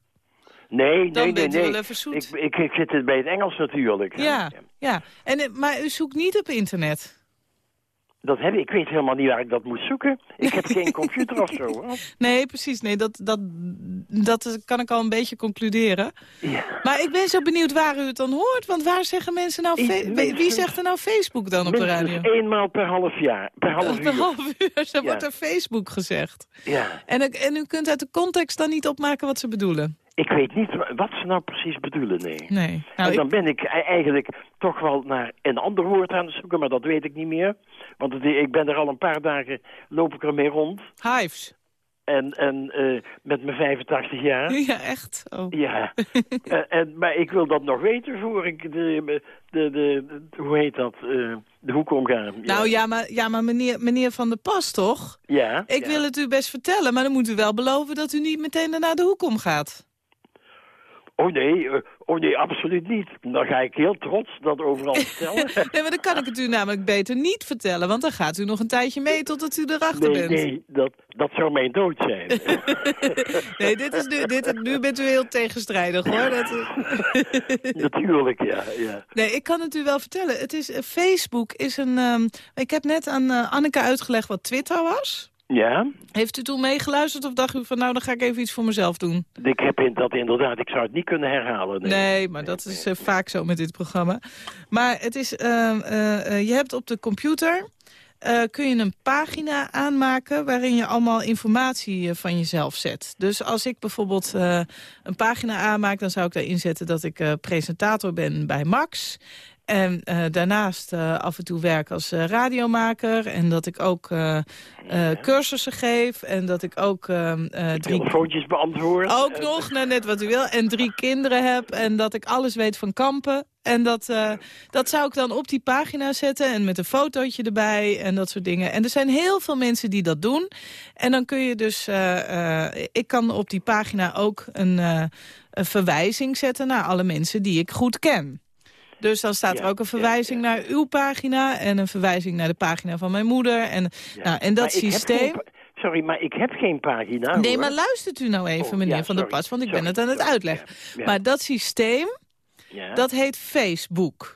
Nee, nee,
Dan
nee,
bent u
nee.
wel even zoet.
Ik, ik, ik zit het bij het Engels natuurlijk.
Ja, ja. En, eh, maar u zoekt niet op internet?
Dat heb ik. Ik weet helemaal niet waar ik dat moet zoeken. Ik heb geen computer of zo. hoor.
Nee, precies. Nee, dat, dat, dat kan ik al een beetje concluderen.
Ja.
Maar ik ben zo benieuwd waar u het dan hoort. Want waar zeggen mensen nou... Wie- zegt er nou Facebook dan op de radio?
Eenmaal per half jaar. Per half
Per
uur.
half uur, zo
Ja.
wordt er Facebook gezegd.
Ja.
En, en u kunt uit de context dan niet opmaken wat ze bedoelen?
Ik weet niet wa- wat ze nou precies bedoelen, nee.
Nee. Nou,
en
ik-
dan ben ik e- eigenlijk toch wel naar een ander woord aan het zoeken, maar dat weet ik niet meer. Want het, ik ben er al een paar dagen, loop ik ermee rond.
Hives.
En, en eh, met mijn 85 jaar.
Ja, echt? Oh.
Ja, en, en, maar ik wil dat nog weten voor ik de, de, de, de- hoe heet dat, eh, de hoek omga.
Nou ja, maar, ja, maar meneer, meneer Van der Pas toch?
Ja.
Ik
ja.
wil het u best vertellen, maar dan moet u wel beloven dat u niet meteen daarna de hoek omgaat.
Oh nee, eh, oh nee, absoluut niet. Dan ga ik heel trots dat overal vertellen.
Nee, maar dan kan ik het u namelijk beter niet vertellen, want dan gaat u nog een tijdje mee totdat u erachter
Nee,
bent.
nee, dat, dat zou mijn dood zijn.
Nee, dit is nu, dit, nu bent u heel tegenstrijdig hoor. Dat,
Natuurlijk, ja, ja.
nee, ik kan het u wel vertellen. Het is, eh, Facebook is een... ehm, ik heb net aan eh, Anneke uitgelegd wat Twitter was.
Ja,
Heeft u toen meegeluisterd of dacht u van nou, dan ga ik even iets voor mezelf doen?
ik heb dat inderdaad, ik zou het niet kunnen herhalen. Nee,
Nee, maar dat is eh, vaak zo met dit programma. Maar het is, eh, eh, je hebt op de computer... kun je een pagina aanmaken waarin je allemaal informatie van jezelf zet. Dus als ik bijvoorbeeld een pagina aanmaak... dan zou ik daarin zetten dat ik presentator ben bij Max... En eh, daarnaast eh, af en toe werk als eh, radiomaker. En dat ik ook cursussen geef. En dat ik ook ehm, eh, drie
Telefoontjes beantwoord.
ook nog, nou, net wat u wil. En drie kinderen heb. En dat ik alles weet van kampen. En dat, dat zou ik dan op die pagina zetten. En met een fotootje erbij. En dat soort dingen. En er zijn heel veel mensen die dat doen. En dan kun je dus... ik kan op die pagina ook een, een verwijzing zetten... naar alle mensen die ik goed ken. Dus dan staat er ook een verwijzing
ja.
naar uw pagina... en een verwijzing naar de pagina van mijn moeder. En, nou, en dat
Maar
systeem...
sorry, maar ik heb geen pagina.
Nee,
hoor.
maar luistert u nou even,
Oh,
meneer Van der Pas, want ik
sorry,
ben het aan het uitleggen. Maar dat systeem,
Ja.
dat heet Facebook.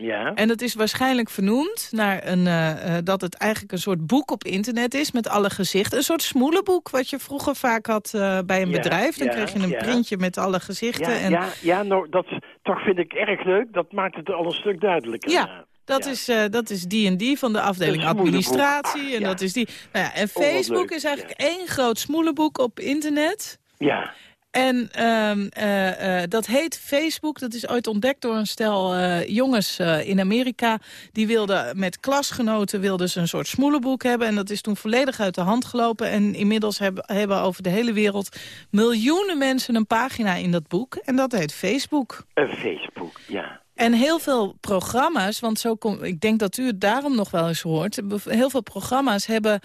Ja.
En dat is waarschijnlijk vernoemd naar een, eh, eh, dat het eigenlijk een soort boek op internet is met alle gezichten. Een soort smoelenboek wat je vroeger vaak had eh, bij een
Ja,
bedrijf. Dan
ja,
kreeg je een printje met alle gezichten.
Ja,
en
ja, ja nou, dat toch vind ik erg leuk. Dat maakt het al een stuk duidelijker.
Ja, Dat,
Ja.
is, eh, dat is die en die van de afdeling administratie. En
Ja.
dat is die. Nou ja, en
Oh,
Facebook is eigenlijk één groot smoelenboek op internet.
Ja,
En ehm, eh, eh, dat heet Facebook. Dat is ooit ontdekt door een stel eh, jongens in Amerika. Die wilden met klasgenoten wilden ze een soort smoelenboek hebben. En dat is toen volledig uit de hand gelopen. En inmiddels hebben, hebben over de hele wereld miljoenen mensen een pagina in dat boek. En dat heet Facebook.
een Facebook, ja.
En heel veel programma's, want zo kom, ik denk dat u het daarom nog wel eens hoort. Heel veel programma's hebben...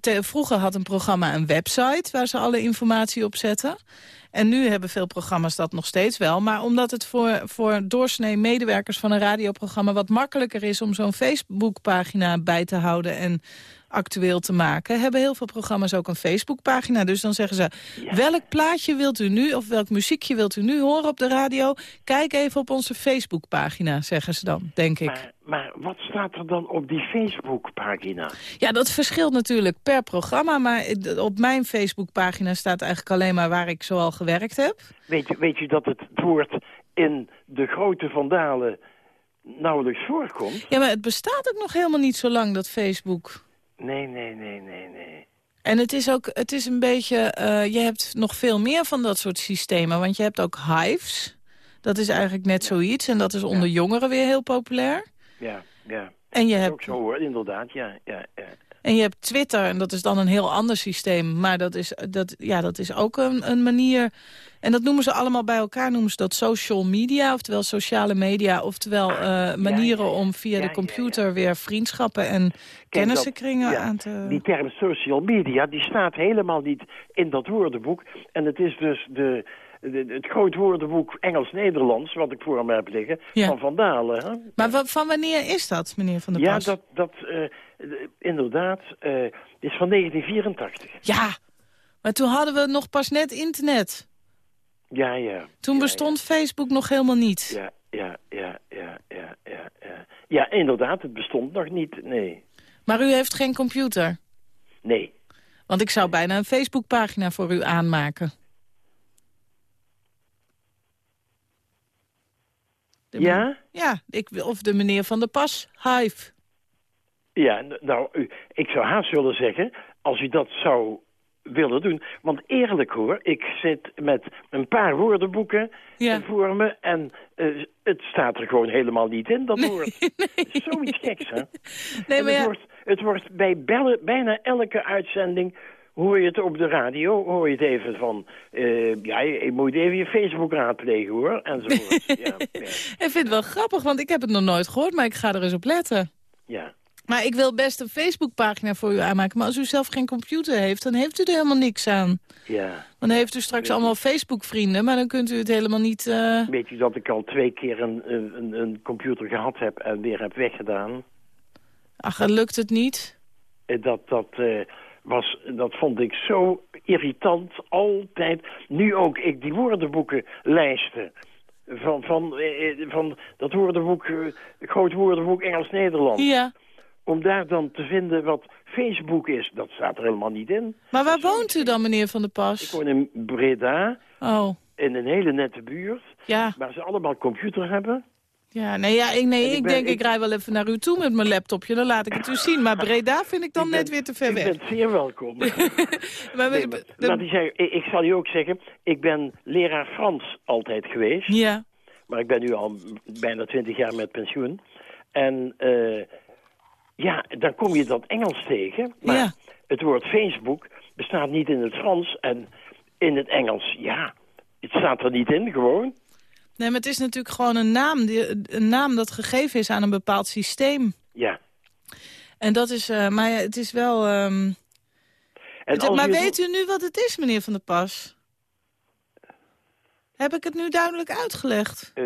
te- vroeger had een programma een website waar ze alle informatie op zetten. En nu hebben veel programma's dat nog steeds wel. Maar omdat het voor, voor doorsnee medewerkers van een radioprogramma... wat makkelijker is om zo'n Facebookpagina bij te houden... en actueel te maken, hebben heel veel programma's ook een Facebookpagina. Dus dan zeggen ze,
Ja.
welk plaatje wilt u nu... of welk muziekje wilt u nu horen op de radio? Kijk even op onze Facebookpagina, zeggen ze dan, denk ik.
Maar, maar wat staat er dan op die Facebook-pagina?
Ja, dat verschilt natuurlijk per programma. Maar op mijn Facebookpagina staat eigenlijk alleen maar waar ik zoal gewerkt heb.
Weet, u- weet u dat het woord in de grote vandalen nauwelijks voorkomt?
Ja, maar het bestaat ook nog helemaal niet zo lang, dat Facebook.
Nee, nee, nee, nee, nee.
En het is ook, het is een beetje, eh, je hebt nog veel meer van dat soort systemen. Want je hebt ook Hives. Dat is eigenlijk net zoiets. En dat is onder jongeren weer heel populair.
Ja, ja.
En je hebt
ook zo hoor, inderdaad, ja, ja, ja.
En je hebt Twitter, en dat is dan een heel ander systeem. Maar dat is, dat, ja, dat is ook een, een manier... En dat noemen ze allemaal bij elkaar, noemen ze dat social media... oftewel sociale media, oftewel eh, manieren
ja, ja.
om via
Ja,
de
ja,
computer... weer vriendschappen en kennissenkringen
ja,
aan te...
Die term social media, die staat helemaal niet in dat woordenboek. En het is dus de, de- het groot woordenboek Engels-Nederlands, wat ik voor me heb liggen,
Ja.
van Van Dalen. Hè?
Maar van wanneer is dat, meneer Van der
Ja,
Pas?
dat, dat eh, eh, inderdaad, eh, is van 1984.
Ja, maar toen hadden we nog pas net internet.
Ja, ja.
Toen
ja,
bestond Facebook nog helemaal niet.
Ja, ja, ja, ja, ja, ja, ja. Ja, inderdaad, het bestond nog niet, nee.
Maar u heeft geen computer.
Nee.
Want ik zou bijna een Facebookpagina voor u aanmaken. De
Ja?
Ja, ik, wil- of de meneer Van der Pas, Hive.
Ja, nou, ik zou haast willen zeggen, als u dat zou willen doen. Want eerlijk hoor, ik zit met een paar woordenboeken
Ja.
voor me... en eh, het staat er gewoon helemaal niet in, dat woord. Is zoiets geks, hè?
Nee, maar
het, wordt, het wordt bij bellen, bijna elke uitzending... hoor je het op de radio, hoor je het even van... eh, ja, je, je moet even je Facebook raadplegen, hoor, enzovoort. ja, ja,
ik vind het wel grappig, want ik heb het nog nooit gehoord, maar ik ga er eens op letten.
ja.
Maar ik wil best een Facebookpagina voor u aanmaken. Maar als u zelf geen computer heeft, dan heeft u er helemaal niks aan.
ja.
Dan heeft u straks allemaal Facebook-vrienden, maar dan kunt u het helemaal niet... eh,
Weet u dat ik al twee keer een, een, een computer gehad heb en weer heb weggedaan?
Ach, lukt het niet.
Eh, Dat, dat, eh, was, dat vond ik zo irritant, altijd. Nu ook, ik die woordenboekenlijsten van, van, van dat woordenboek, groot woordenboek Engels-Nederland.
Ja.
Om daar dan te vinden wat Facebook is, dat staat er helemaal niet in.
Maar waar woont u dan, meneer Van der
Ik
Pas?
woon in Breda,
Oh,
in een hele nette buurt,
ja.
waar ze allemaal computer hebben.
Ja, nee, ja, ik, nee,
ik
ik
ben-
denk, ik,
ik-
rij wel even naar u toe met mijn laptopje. Dan laat ik het u zien. Maar Breda vind ik dan
Ik
net weer te ver
U
weg.
bent zeer welkom.
Maar
Nee,
de-
ik, ik, ik zal u ook zeggen, ik ben leraar Frans altijd geweest.
ja,
Maar ik ben nu al bijna twintig jaar met pensioen. En eh, ja, dan kom je dat Engels tegen. Maar
Ja.
het woord Facebook bestaat niet in het Frans en in het Engels. Ja, het staat er niet in, gewoon.
nee, maar het is natuurlijk gewoon een naam, die, een naam dat gegeven is aan een bepaald systeem.
Ja.
En dat is, eh, maar ja, het is wel... ehm, het- maar
je-
weet u nu wat het is, meneer Van der Pas? Heb ik het nu duidelijk uitgelegd?
eh,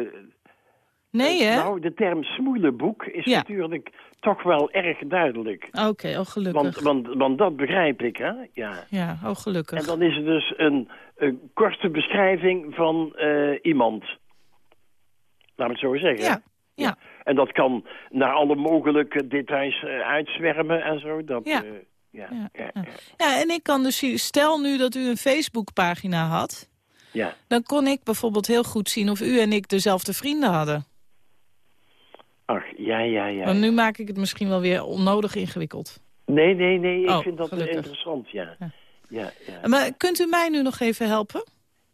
Nee, hè?
Nou, de term smoelenboek is
Ja.
natuurlijk toch wel erg duidelijk.
Oké, oh gelukkig.
Want, want, want dat begrijp ik, hè? Ja.
Ja, oh gelukkig.
En dan is het dus een, een korte beschrijving van eh, iemand. Laat me het zo zeggen.
Ja, Ja.
En dat kan naar alle mogelijke details eh, uitzwermen en zo. Dat,
Ja.
eh, ja,
Ja,
ja,
ja.
ja.
Ja, en ik kan dus zien, stel nu dat u een Facebookpagina had...
ja.
dan kon ik bijvoorbeeld heel goed zien of u en ik dezelfde vrienden hadden.
Ach, ja, ja, ja.
Want nu maak ik het misschien wel weer onnodig ingewikkeld.
Nee, nee, nee, ik
Oh,
vind dat
gelukkig.
interessant, ja.
Ja.
Ja, ja.
Maar kunt u mij nu nog even helpen?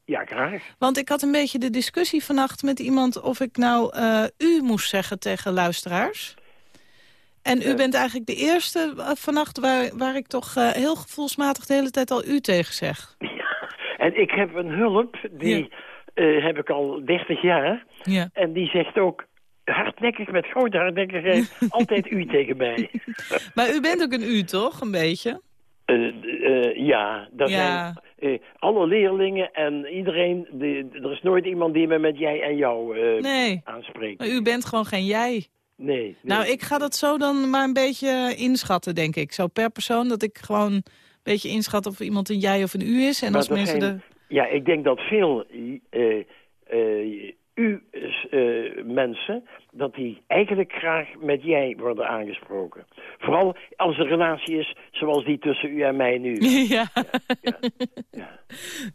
ja, graag.
Want ik had een beetje de discussie vannacht met iemand... of ik nou eh, u moest zeggen tegen luisteraars. En u bent eigenlijk de eerste eh, vannacht... waar, waar ik toch eh, heel gevoelsmatig de hele tijd al u tegen zeg.
En ik heb een hulp, die heb ik al 30 jaar.
Ja.
En die zegt ook hardnekkig, met grote hardnekkigheid, altijd u tegen mij.
Maar u bent ook een u, toch? Een beetje?
Eh, eh, ja, dat
Ja.
zijn eh, alle leerlingen en iedereen. Er is nooit iemand die me met jij en jou
Nee.
aanspreekt.
Maar u bent gewoon geen jij.
Nee, nee.
Nou, ik ga dat zo dan maar een beetje inschatten, denk ik. Zo per persoon, dat ik gewoon een beetje inschat of iemand een jij of een u is. En
Maar
als mensen de...
Ja, ik denk dat veel eh, eh, u-mensen, dat die eigenlijk graag met jij worden aangesproken. Vooral als er een relatie is zoals die tussen u en mij nu.
ja.
Ja.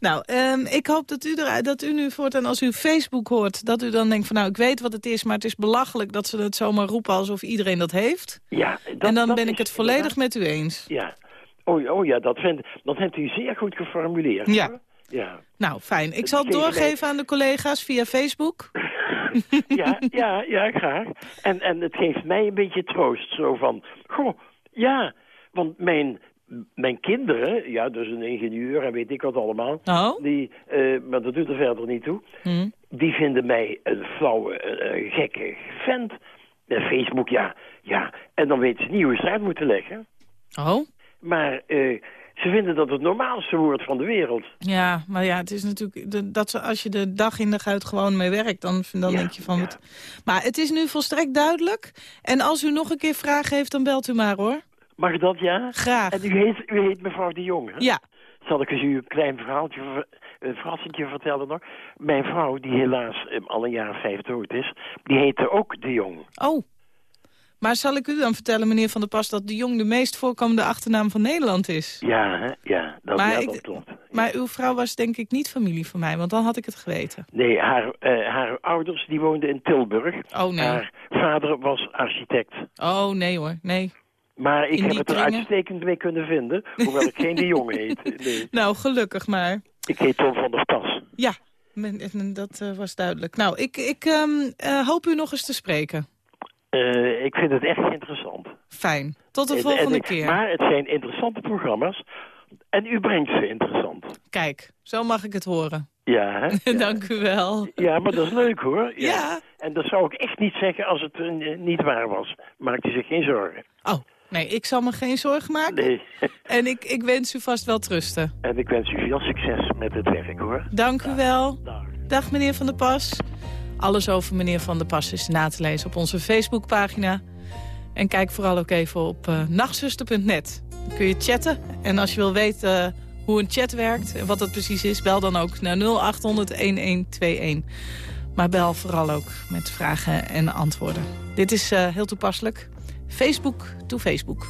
Nou, ehm, ik hoop dat u, er, dat u nu voortaan als u Facebook hoort... dat u dan denkt van nou, ik weet wat het is... maar het is belachelijk dat ze het zomaar roepen alsof iedereen dat heeft.
Ja, dat-
en dan ben ik het volledig
inderdaad-
met u eens.
Ja. Oh, oh ja, dat, vind, dat hebt u zeer goed geformuleerd.
Ja.
hoor. Ja.
Nou, fijn. Ik zal het doorgeven aan de collega's via Facebook.
ja, ja, ja, graag. En, en het geeft mij een beetje troost. Zo van, goh, ja, want mijn, mijn kinderen, ja, dus een ingenieur en weet ik wat allemaal,
Oh?
die, eh, maar dat doet er verder niet toe,
Hm.
die vinden mij een flauwe, eh, eh, gekke vent. En Facebook, ja, ja. En dan weten ze niet hoe ze het uit moeten leggen.
Oh?
Maar eh, ze vinden dat het normaalste woord van de wereld.
Ja, maar ja, het is natuurlijk... De, dat ze, als je de dag in dag uit gewoon mee werkt, dan, dan
Ja,
denk je van...
ja.
Wat, maar het is nu volstrekt duidelijk. En als u nog een keer vragen heeft, dan belt u maar, hoor.
Mag dat, ja?
Graag.
En u heet, u heet mevrouw de Jong, hè?
Ja.
Zal ik eens u een klein verhaaltje, ver- een verrassingje vertellen nog? Mijn vrouw, die helaas eh, al een jaar of vijf dood is, die heette ook de Jong.
Oh. Maar zal ik u dan vertellen, meneer Van der Pas... dat de Jong de meest voorkomende achternaam van Nederland is?
Ja, hè? Ja, dat,
Maar
ja,
ik-
dat klopt.
Maar uw vrouw was denk ik niet familie van mij, want dan had ik het geweten.
Nee, haar, eh, haar ouders die woonden in Tilburg.
Oh, nee.
Haar vader was architect.
Oh, nee hoor, nee.
Maar ik
In
heb het er
kringen?
uitstekend mee kunnen vinden, hoewel ik geen de Jong heet. Nee,
Nou, gelukkig maar.
ik heet Tom van der Pas.
Ja, dat eh, was duidelijk. Nou, ik, ik ehm, eh, hoop u nog eens te spreken.
Eh, ik vind het echt interessant.
Fijn. Tot de
En-
volgende
en-
keer.
Maar het zijn interessante programma's. En u brengt ze interessant.
Kijk, zo mag ik het horen.
Ja, hè? Ja.
Dank u wel.
Ja, maar dat is leuk hoor.
Ja.
En dat zou ik echt niet zeggen als het eh, niet waar was. Maakt u zich geen zorgen.
Oh, nee, ik zal me geen zorgen maken.
Nee.
En ik, ik wens u vast wel trusten.
En ik wens u veel succes met het werk hoor.
Dank u wel.
Dag.
Dag meneer Van der Pas. Alles over meneer Van der Pas is na te lezen op onze Facebookpagina. En kijk vooral ook even op uh, nachtzuster.net. Dan kun je chatten. En als je wil weten uh, hoe een chat werkt en wat dat precies is... bel dan ook naar 0800-1121. Maar bel vooral ook met vragen en antwoorden. Dit is uh, heel toepasselijk. Facebook to Facebook.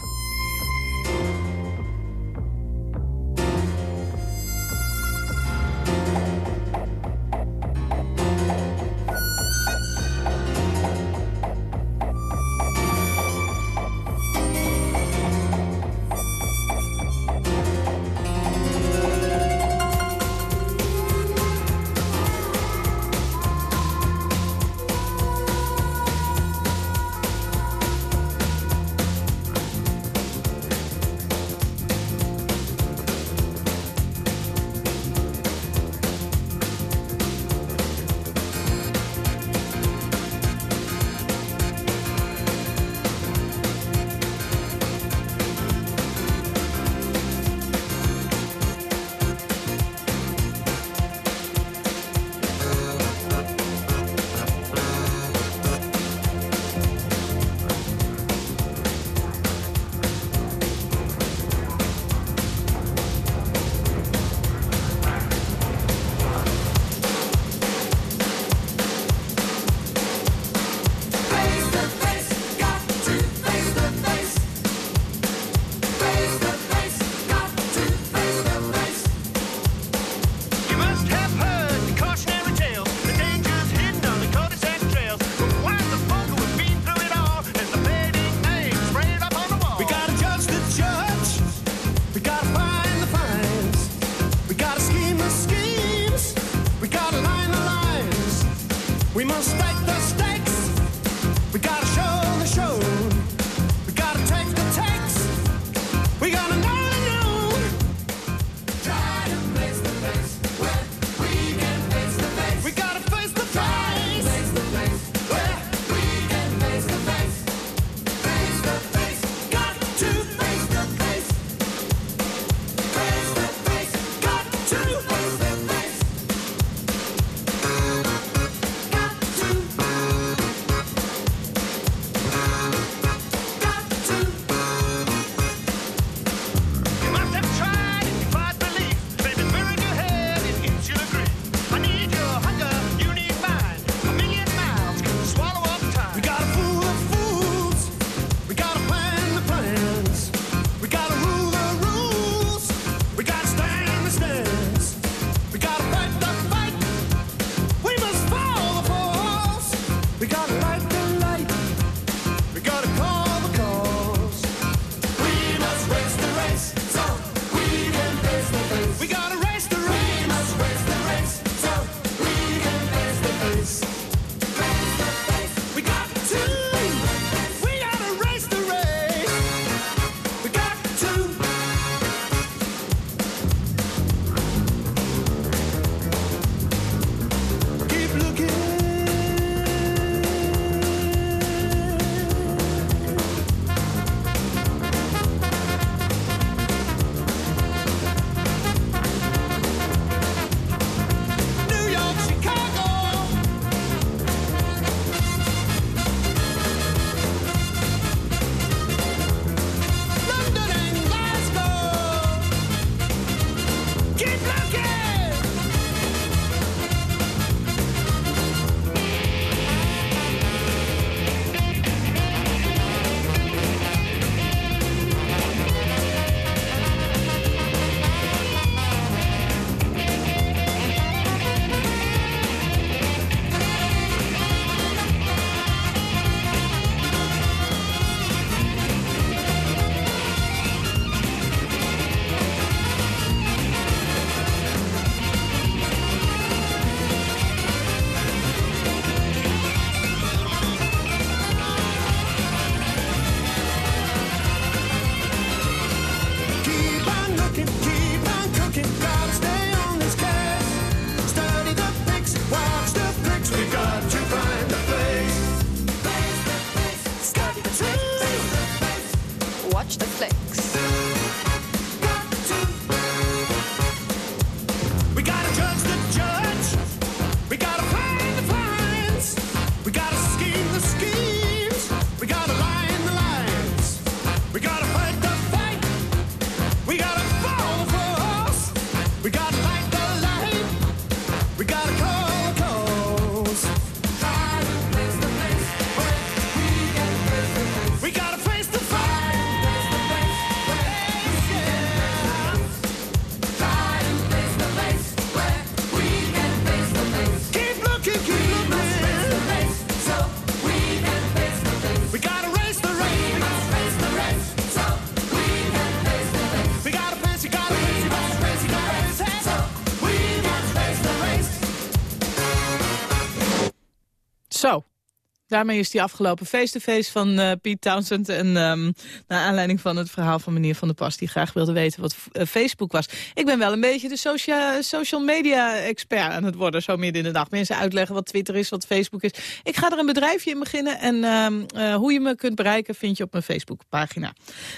Daarmee is die afgelopen face-to-face van eh, Piet Townsend. En ehm naar aanleiding van het verhaal van meneer Van der Pas... die graag wilde weten wat eh, Facebook was. Ik ben wel een beetje de socia social media-expert aan het worden... zo midden in de dag. Mensen uitleggen wat Twitter is, wat Facebook is. Ik ga er een bedrijfje in beginnen. En ehm, eh, hoe je me kunt bereiken vind je op mijn Facebookpagina.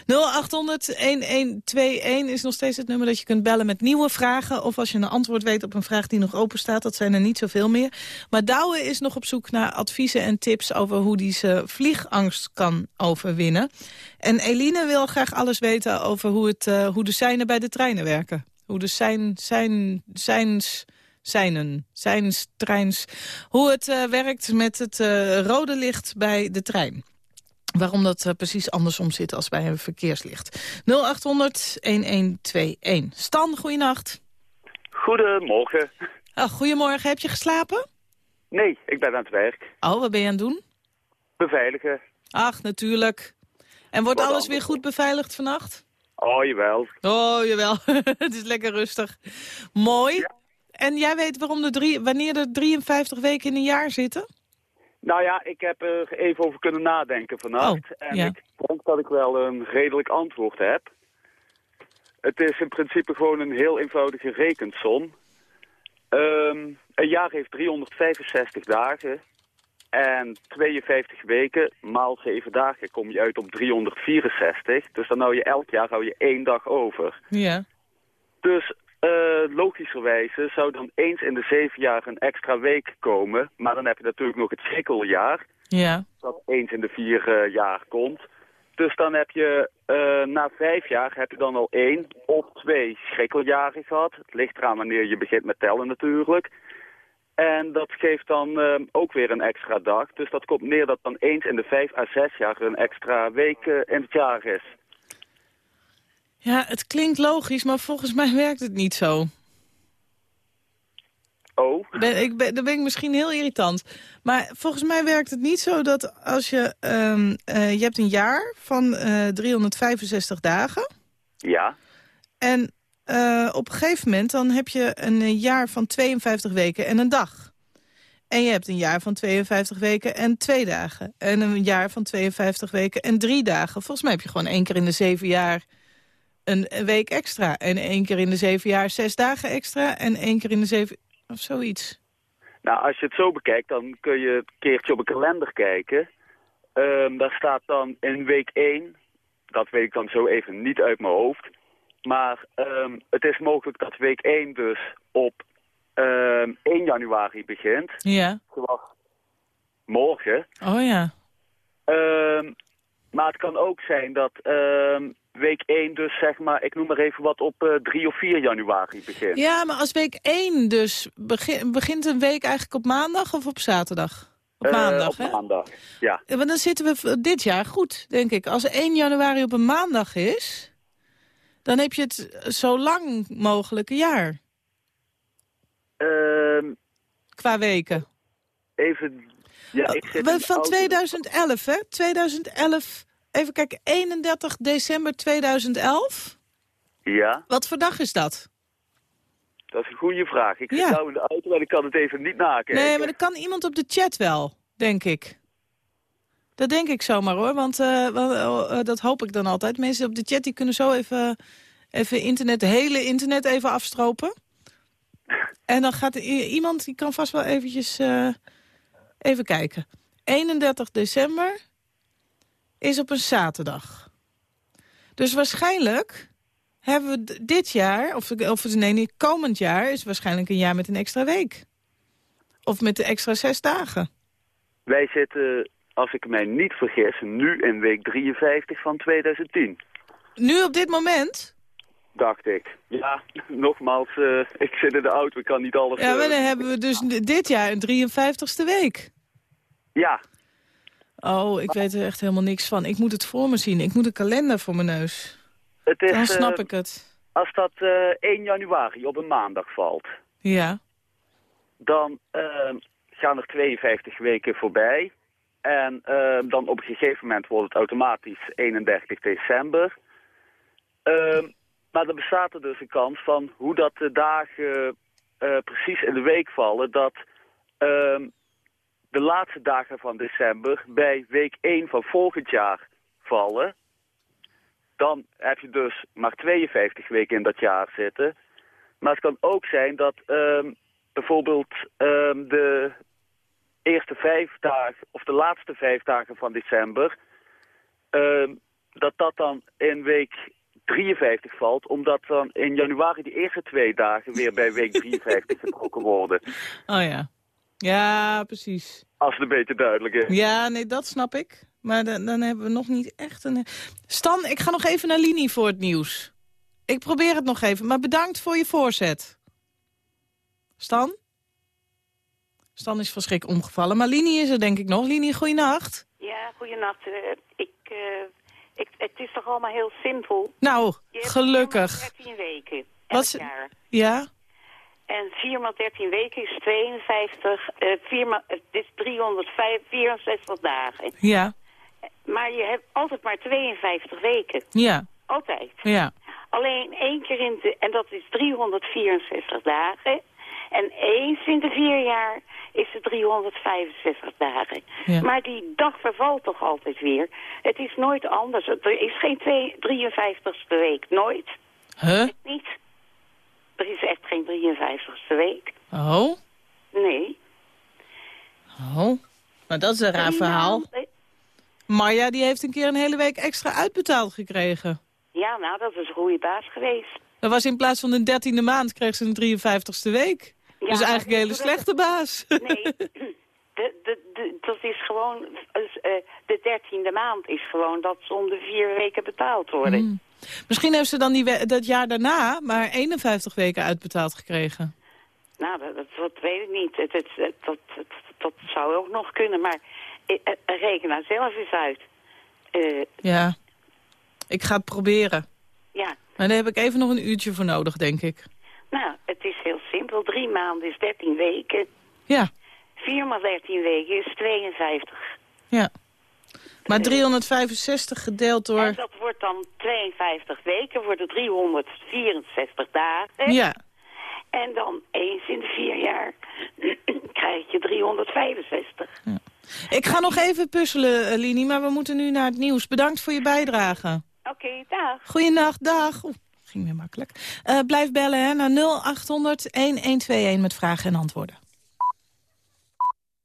0800-1121 is nog steeds het nummer dat je kunt bellen met nieuwe vragen. Of als je een antwoord weet op een vraag die nog open staat. Dat zijn er niet zoveel meer. Maar Douwe is nog op zoek naar adviezen en tips over hoe die zijn vliegangst kan overwinnen. En Eline wil graag alles weten over hoe, het, eh, hoe de seinen bij de treinen werken. Hoe de sein, zijn, zijns, zijnen, zijns, treins... Hoe het eh, werkt met het eh, rode licht bij de trein. Waarom dat precies andersom zit als bij een verkeerslicht. 0800-1121. Stan, goeienacht.
Goedemorgen.
Oh, goedemorgen, heb je geslapen?
Nee, ik ben aan het werk.
Oh, wat ben je aan het doen?
Beveiligen.
Ach, natuurlijk. En wordt
Wat
alles weer goed beveiligd vannacht?
Oh, jawel.
Oh, jawel. het is lekker rustig. Mooi. En jij weet waarom de drie, wanneer er 53 weken in een jaar zitten?
Nou ja, ik heb er even over kunnen nadenken vannacht.
Oh,
en
ja.
ik denk dat ik wel een redelijk antwoord heb. Het is in principe gewoon een heel eenvoudige rekensom. Ehm, een jaar heeft 365 dagen. En 52 weken maal 7 dagen kom je uit op 364. Dus dan hou je elk jaar hou je één dag over.
Ja.
Dus eh, logischerwijze zou dan eens in de zeven jaar een extra week komen. Maar dan heb je natuurlijk nog het schrikkeljaar.
Ja.
Dat eens in de vier eh, jaar komt. Dus dan heb je eh, na vijf jaar heb je dan al één of twee schrikkeljaren gehad. Het ligt eraan wanneer je begint met tellen natuurlijk. En dat geeft dan eh, ook weer een extra dag. Dus dat komt neer dat dan eens in de vijf à zes jaar een extra week eh, in het jaar is.
Ja, het klinkt logisch, maar volgens mij werkt het niet zo. Ben, ik ben, dan ben ik misschien heel irritant. Maar volgens mij werkt het niet zo dat als je... ehm, eh, je hebt een jaar van eh 365 dagen.
ja.
En eh, op een gegeven moment dan heb je een jaar van 52 weken en een dag. En je hebt een jaar van 52 weken en twee dagen. En een jaar van 52 weken en drie dagen. Volgens mij heb je gewoon één keer in de zeven jaar een een week extra. En één keer in de zeven jaar zes dagen extra. En één keer in de zeven... Of zoiets.
Nou, als je het zo bekijkt, dan kun je een keertje op een kalender kijken. Ehm, daar staat dan in week 1, dat weet ik dan zo even niet uit mijn hoofd. Maar ehm, het is mogelijk dat week 1 dus op ehm, 1 januari begint.
Ja.
Zoals morgen.
Oh ja.
Ehm, maar het kan ook zijn dat ehm, week 1 dus zeg maar, ik noem maar even wat, op eh, 3 of 4 januari begint.
Ja, maar als week 1 dus... Begin, begint een week eigenlijk op maandag of op zaterdag? Op
Eh,
maandag,
op
hè?
maandag, ja.
Want dan zitten we dit jaar goed, denk ik. Als 1 januari op een maandag is... dan heb je het zo lang mogelijke jaar.
Ehm,
Qua weken.
even, ja, ik zit
van
auto.
2011, hè? 2011... Even kijken, 31 december 2011.
Ja.
Wat voor dag is dat?
Dat is een goede vraag. Ik zit
Ja.
nou in de auto en ik kan het even niet nakijken.
Nee, maar dan kan iemand op de chat wel, denk ik. Dat denk ik zomaar hoor, want eh, wel, eh, dat hoop ik dan altijd. Mensen op de chat die kunnen zo even, even internet, het hele internet even afstropen. En dan gaat iemand, die kan vast wel eventjes eh, even kijken. 31 december is op een zaterdag. Dus waarschijnlijk hebben we dit jaar, of, of nee, niet, komend jaar... is waarschijnlijk een jaar met een extra week. Of met de extra zes dagen.
Wij zitten, als ik mij niet vergis, nu in week 53 van 2010.
Nu op dit moment?
Dacht ik. Ja, nogmaals, eh, ik zit in de auto, ik kan niet alles...
Ja, maar
eh,
dan hebben we dus dit jaar een 53ste week.
ja,
Oh, ik weet er echt helemaal niks van. Ik moet het voor me zien. Ik moet een kalender voor mijn neus.
het is...
Dan snap
eh,
ik het.
Als dat eh 1 januari op een maandag valt,
Ja.
dan eh, gaan er 52 weken voorbij. En dan op een gegeven moment wordt het automatisch 31 december. Ehm, maar er bestaat er dus een kans van hoe dat de dagen precies in de week vallen... dat ehm, de laatste dagen van december bij week 1 van volgend jaar vallen. Dan heb je dus maar 52 weken in dat jaar zitten. Maar het kan ook zijn dat ehm, bijvoorbeeld ehm, de eerste vijf dagen, of de laatste vijf dagen van december, ehm, dat dat dan in week 53 valt, omdat dan in januari die eerste twee dagen weer bij week 53 getrokken worden.
Oh ja. Ja, precies.
Als het een beetje duidelijk is.
Ja, nee, dat snap ik. Maar dan, dan hebben we nog niet echt een... Stan, ik ga nog even naar Lini voor het nieuws. Ik probeer het nog even, maar bedankt voor je voorzet. Stan? Stan is van schrik omgevallen, maar Lini is er denk ik nog. Lini, goeienacht.
Ja, goeienacht. Eh, ik, eh, ik, het is toch allemaal heel simpel.
Nou, gelukkig.
4 13 weken
Wat
jaar.
Ja?
En 4 maal 13 weken is 52. eh 4 maal, het is 364 dagen.
Ja,
Maar je hebt altijd maar 52 weken.
ja,
Altijd.
ja.
Alleen één keer in de... En dat is 364 dagen. En eens in de vier jaar is het 365 dagen.
Ja.
Maar die dag vervalt toch altijd weer. Het is nooit anders. Er is geen twee- 53ste week. Nooit.
Huh?
Niet. Er is echt geen 53ste week.
Oh?
Nee.
Oh? Maar dat is een raar verhaal.
maanden-
Marja die heeft een keer een hele week extra uitbetaald gekregen.
Ja, nou, dat is een goede baas geweest.
Dat was in plaats van de dertiende maand kreeg ze een 53ste week.
Ja,
dus eigenlijk een hele slechte baas.
Nee, de, de, de, dat is gewoon... eh, de dertiende maand is gewoon dat ze om de vier weken betaald worden.
Hmm. Misschien heeft ze dan die dat jaar daarna maar 51 weken uitbetaald gekregen.
Nou, dat, dat, weet ik niet. Het, het, het- dat, dat, dat zou ook nog kunnen, maar eh, eh, reken nou zelf eens uit. Eh,
Ja. Ik ga het proberen.
ja,
Maar daar heb ik even nog een uurtje voor nodig, denk ik.
nou, het is heel simpel. Drie maanden is 13 weken.
Ja,
Vier maal 13 weken is 52.
ja. Maar 365 gedeeld door...
En dat wordt dan 52 weken, worden 364 dagen.
Ja,
En dan eens in de vier jaar krijg je 365.
ik ga nog even puzzelen, eh, Lini, maar we moeten nu naar het nieuws. Bedankt voor je bijdrage.
Oké, dag.
Goeienacht, dag. Oeh, ging weer makkelijk. Eh, blijf bellen hè, naar 0800 1121 met vragen en antwoorden.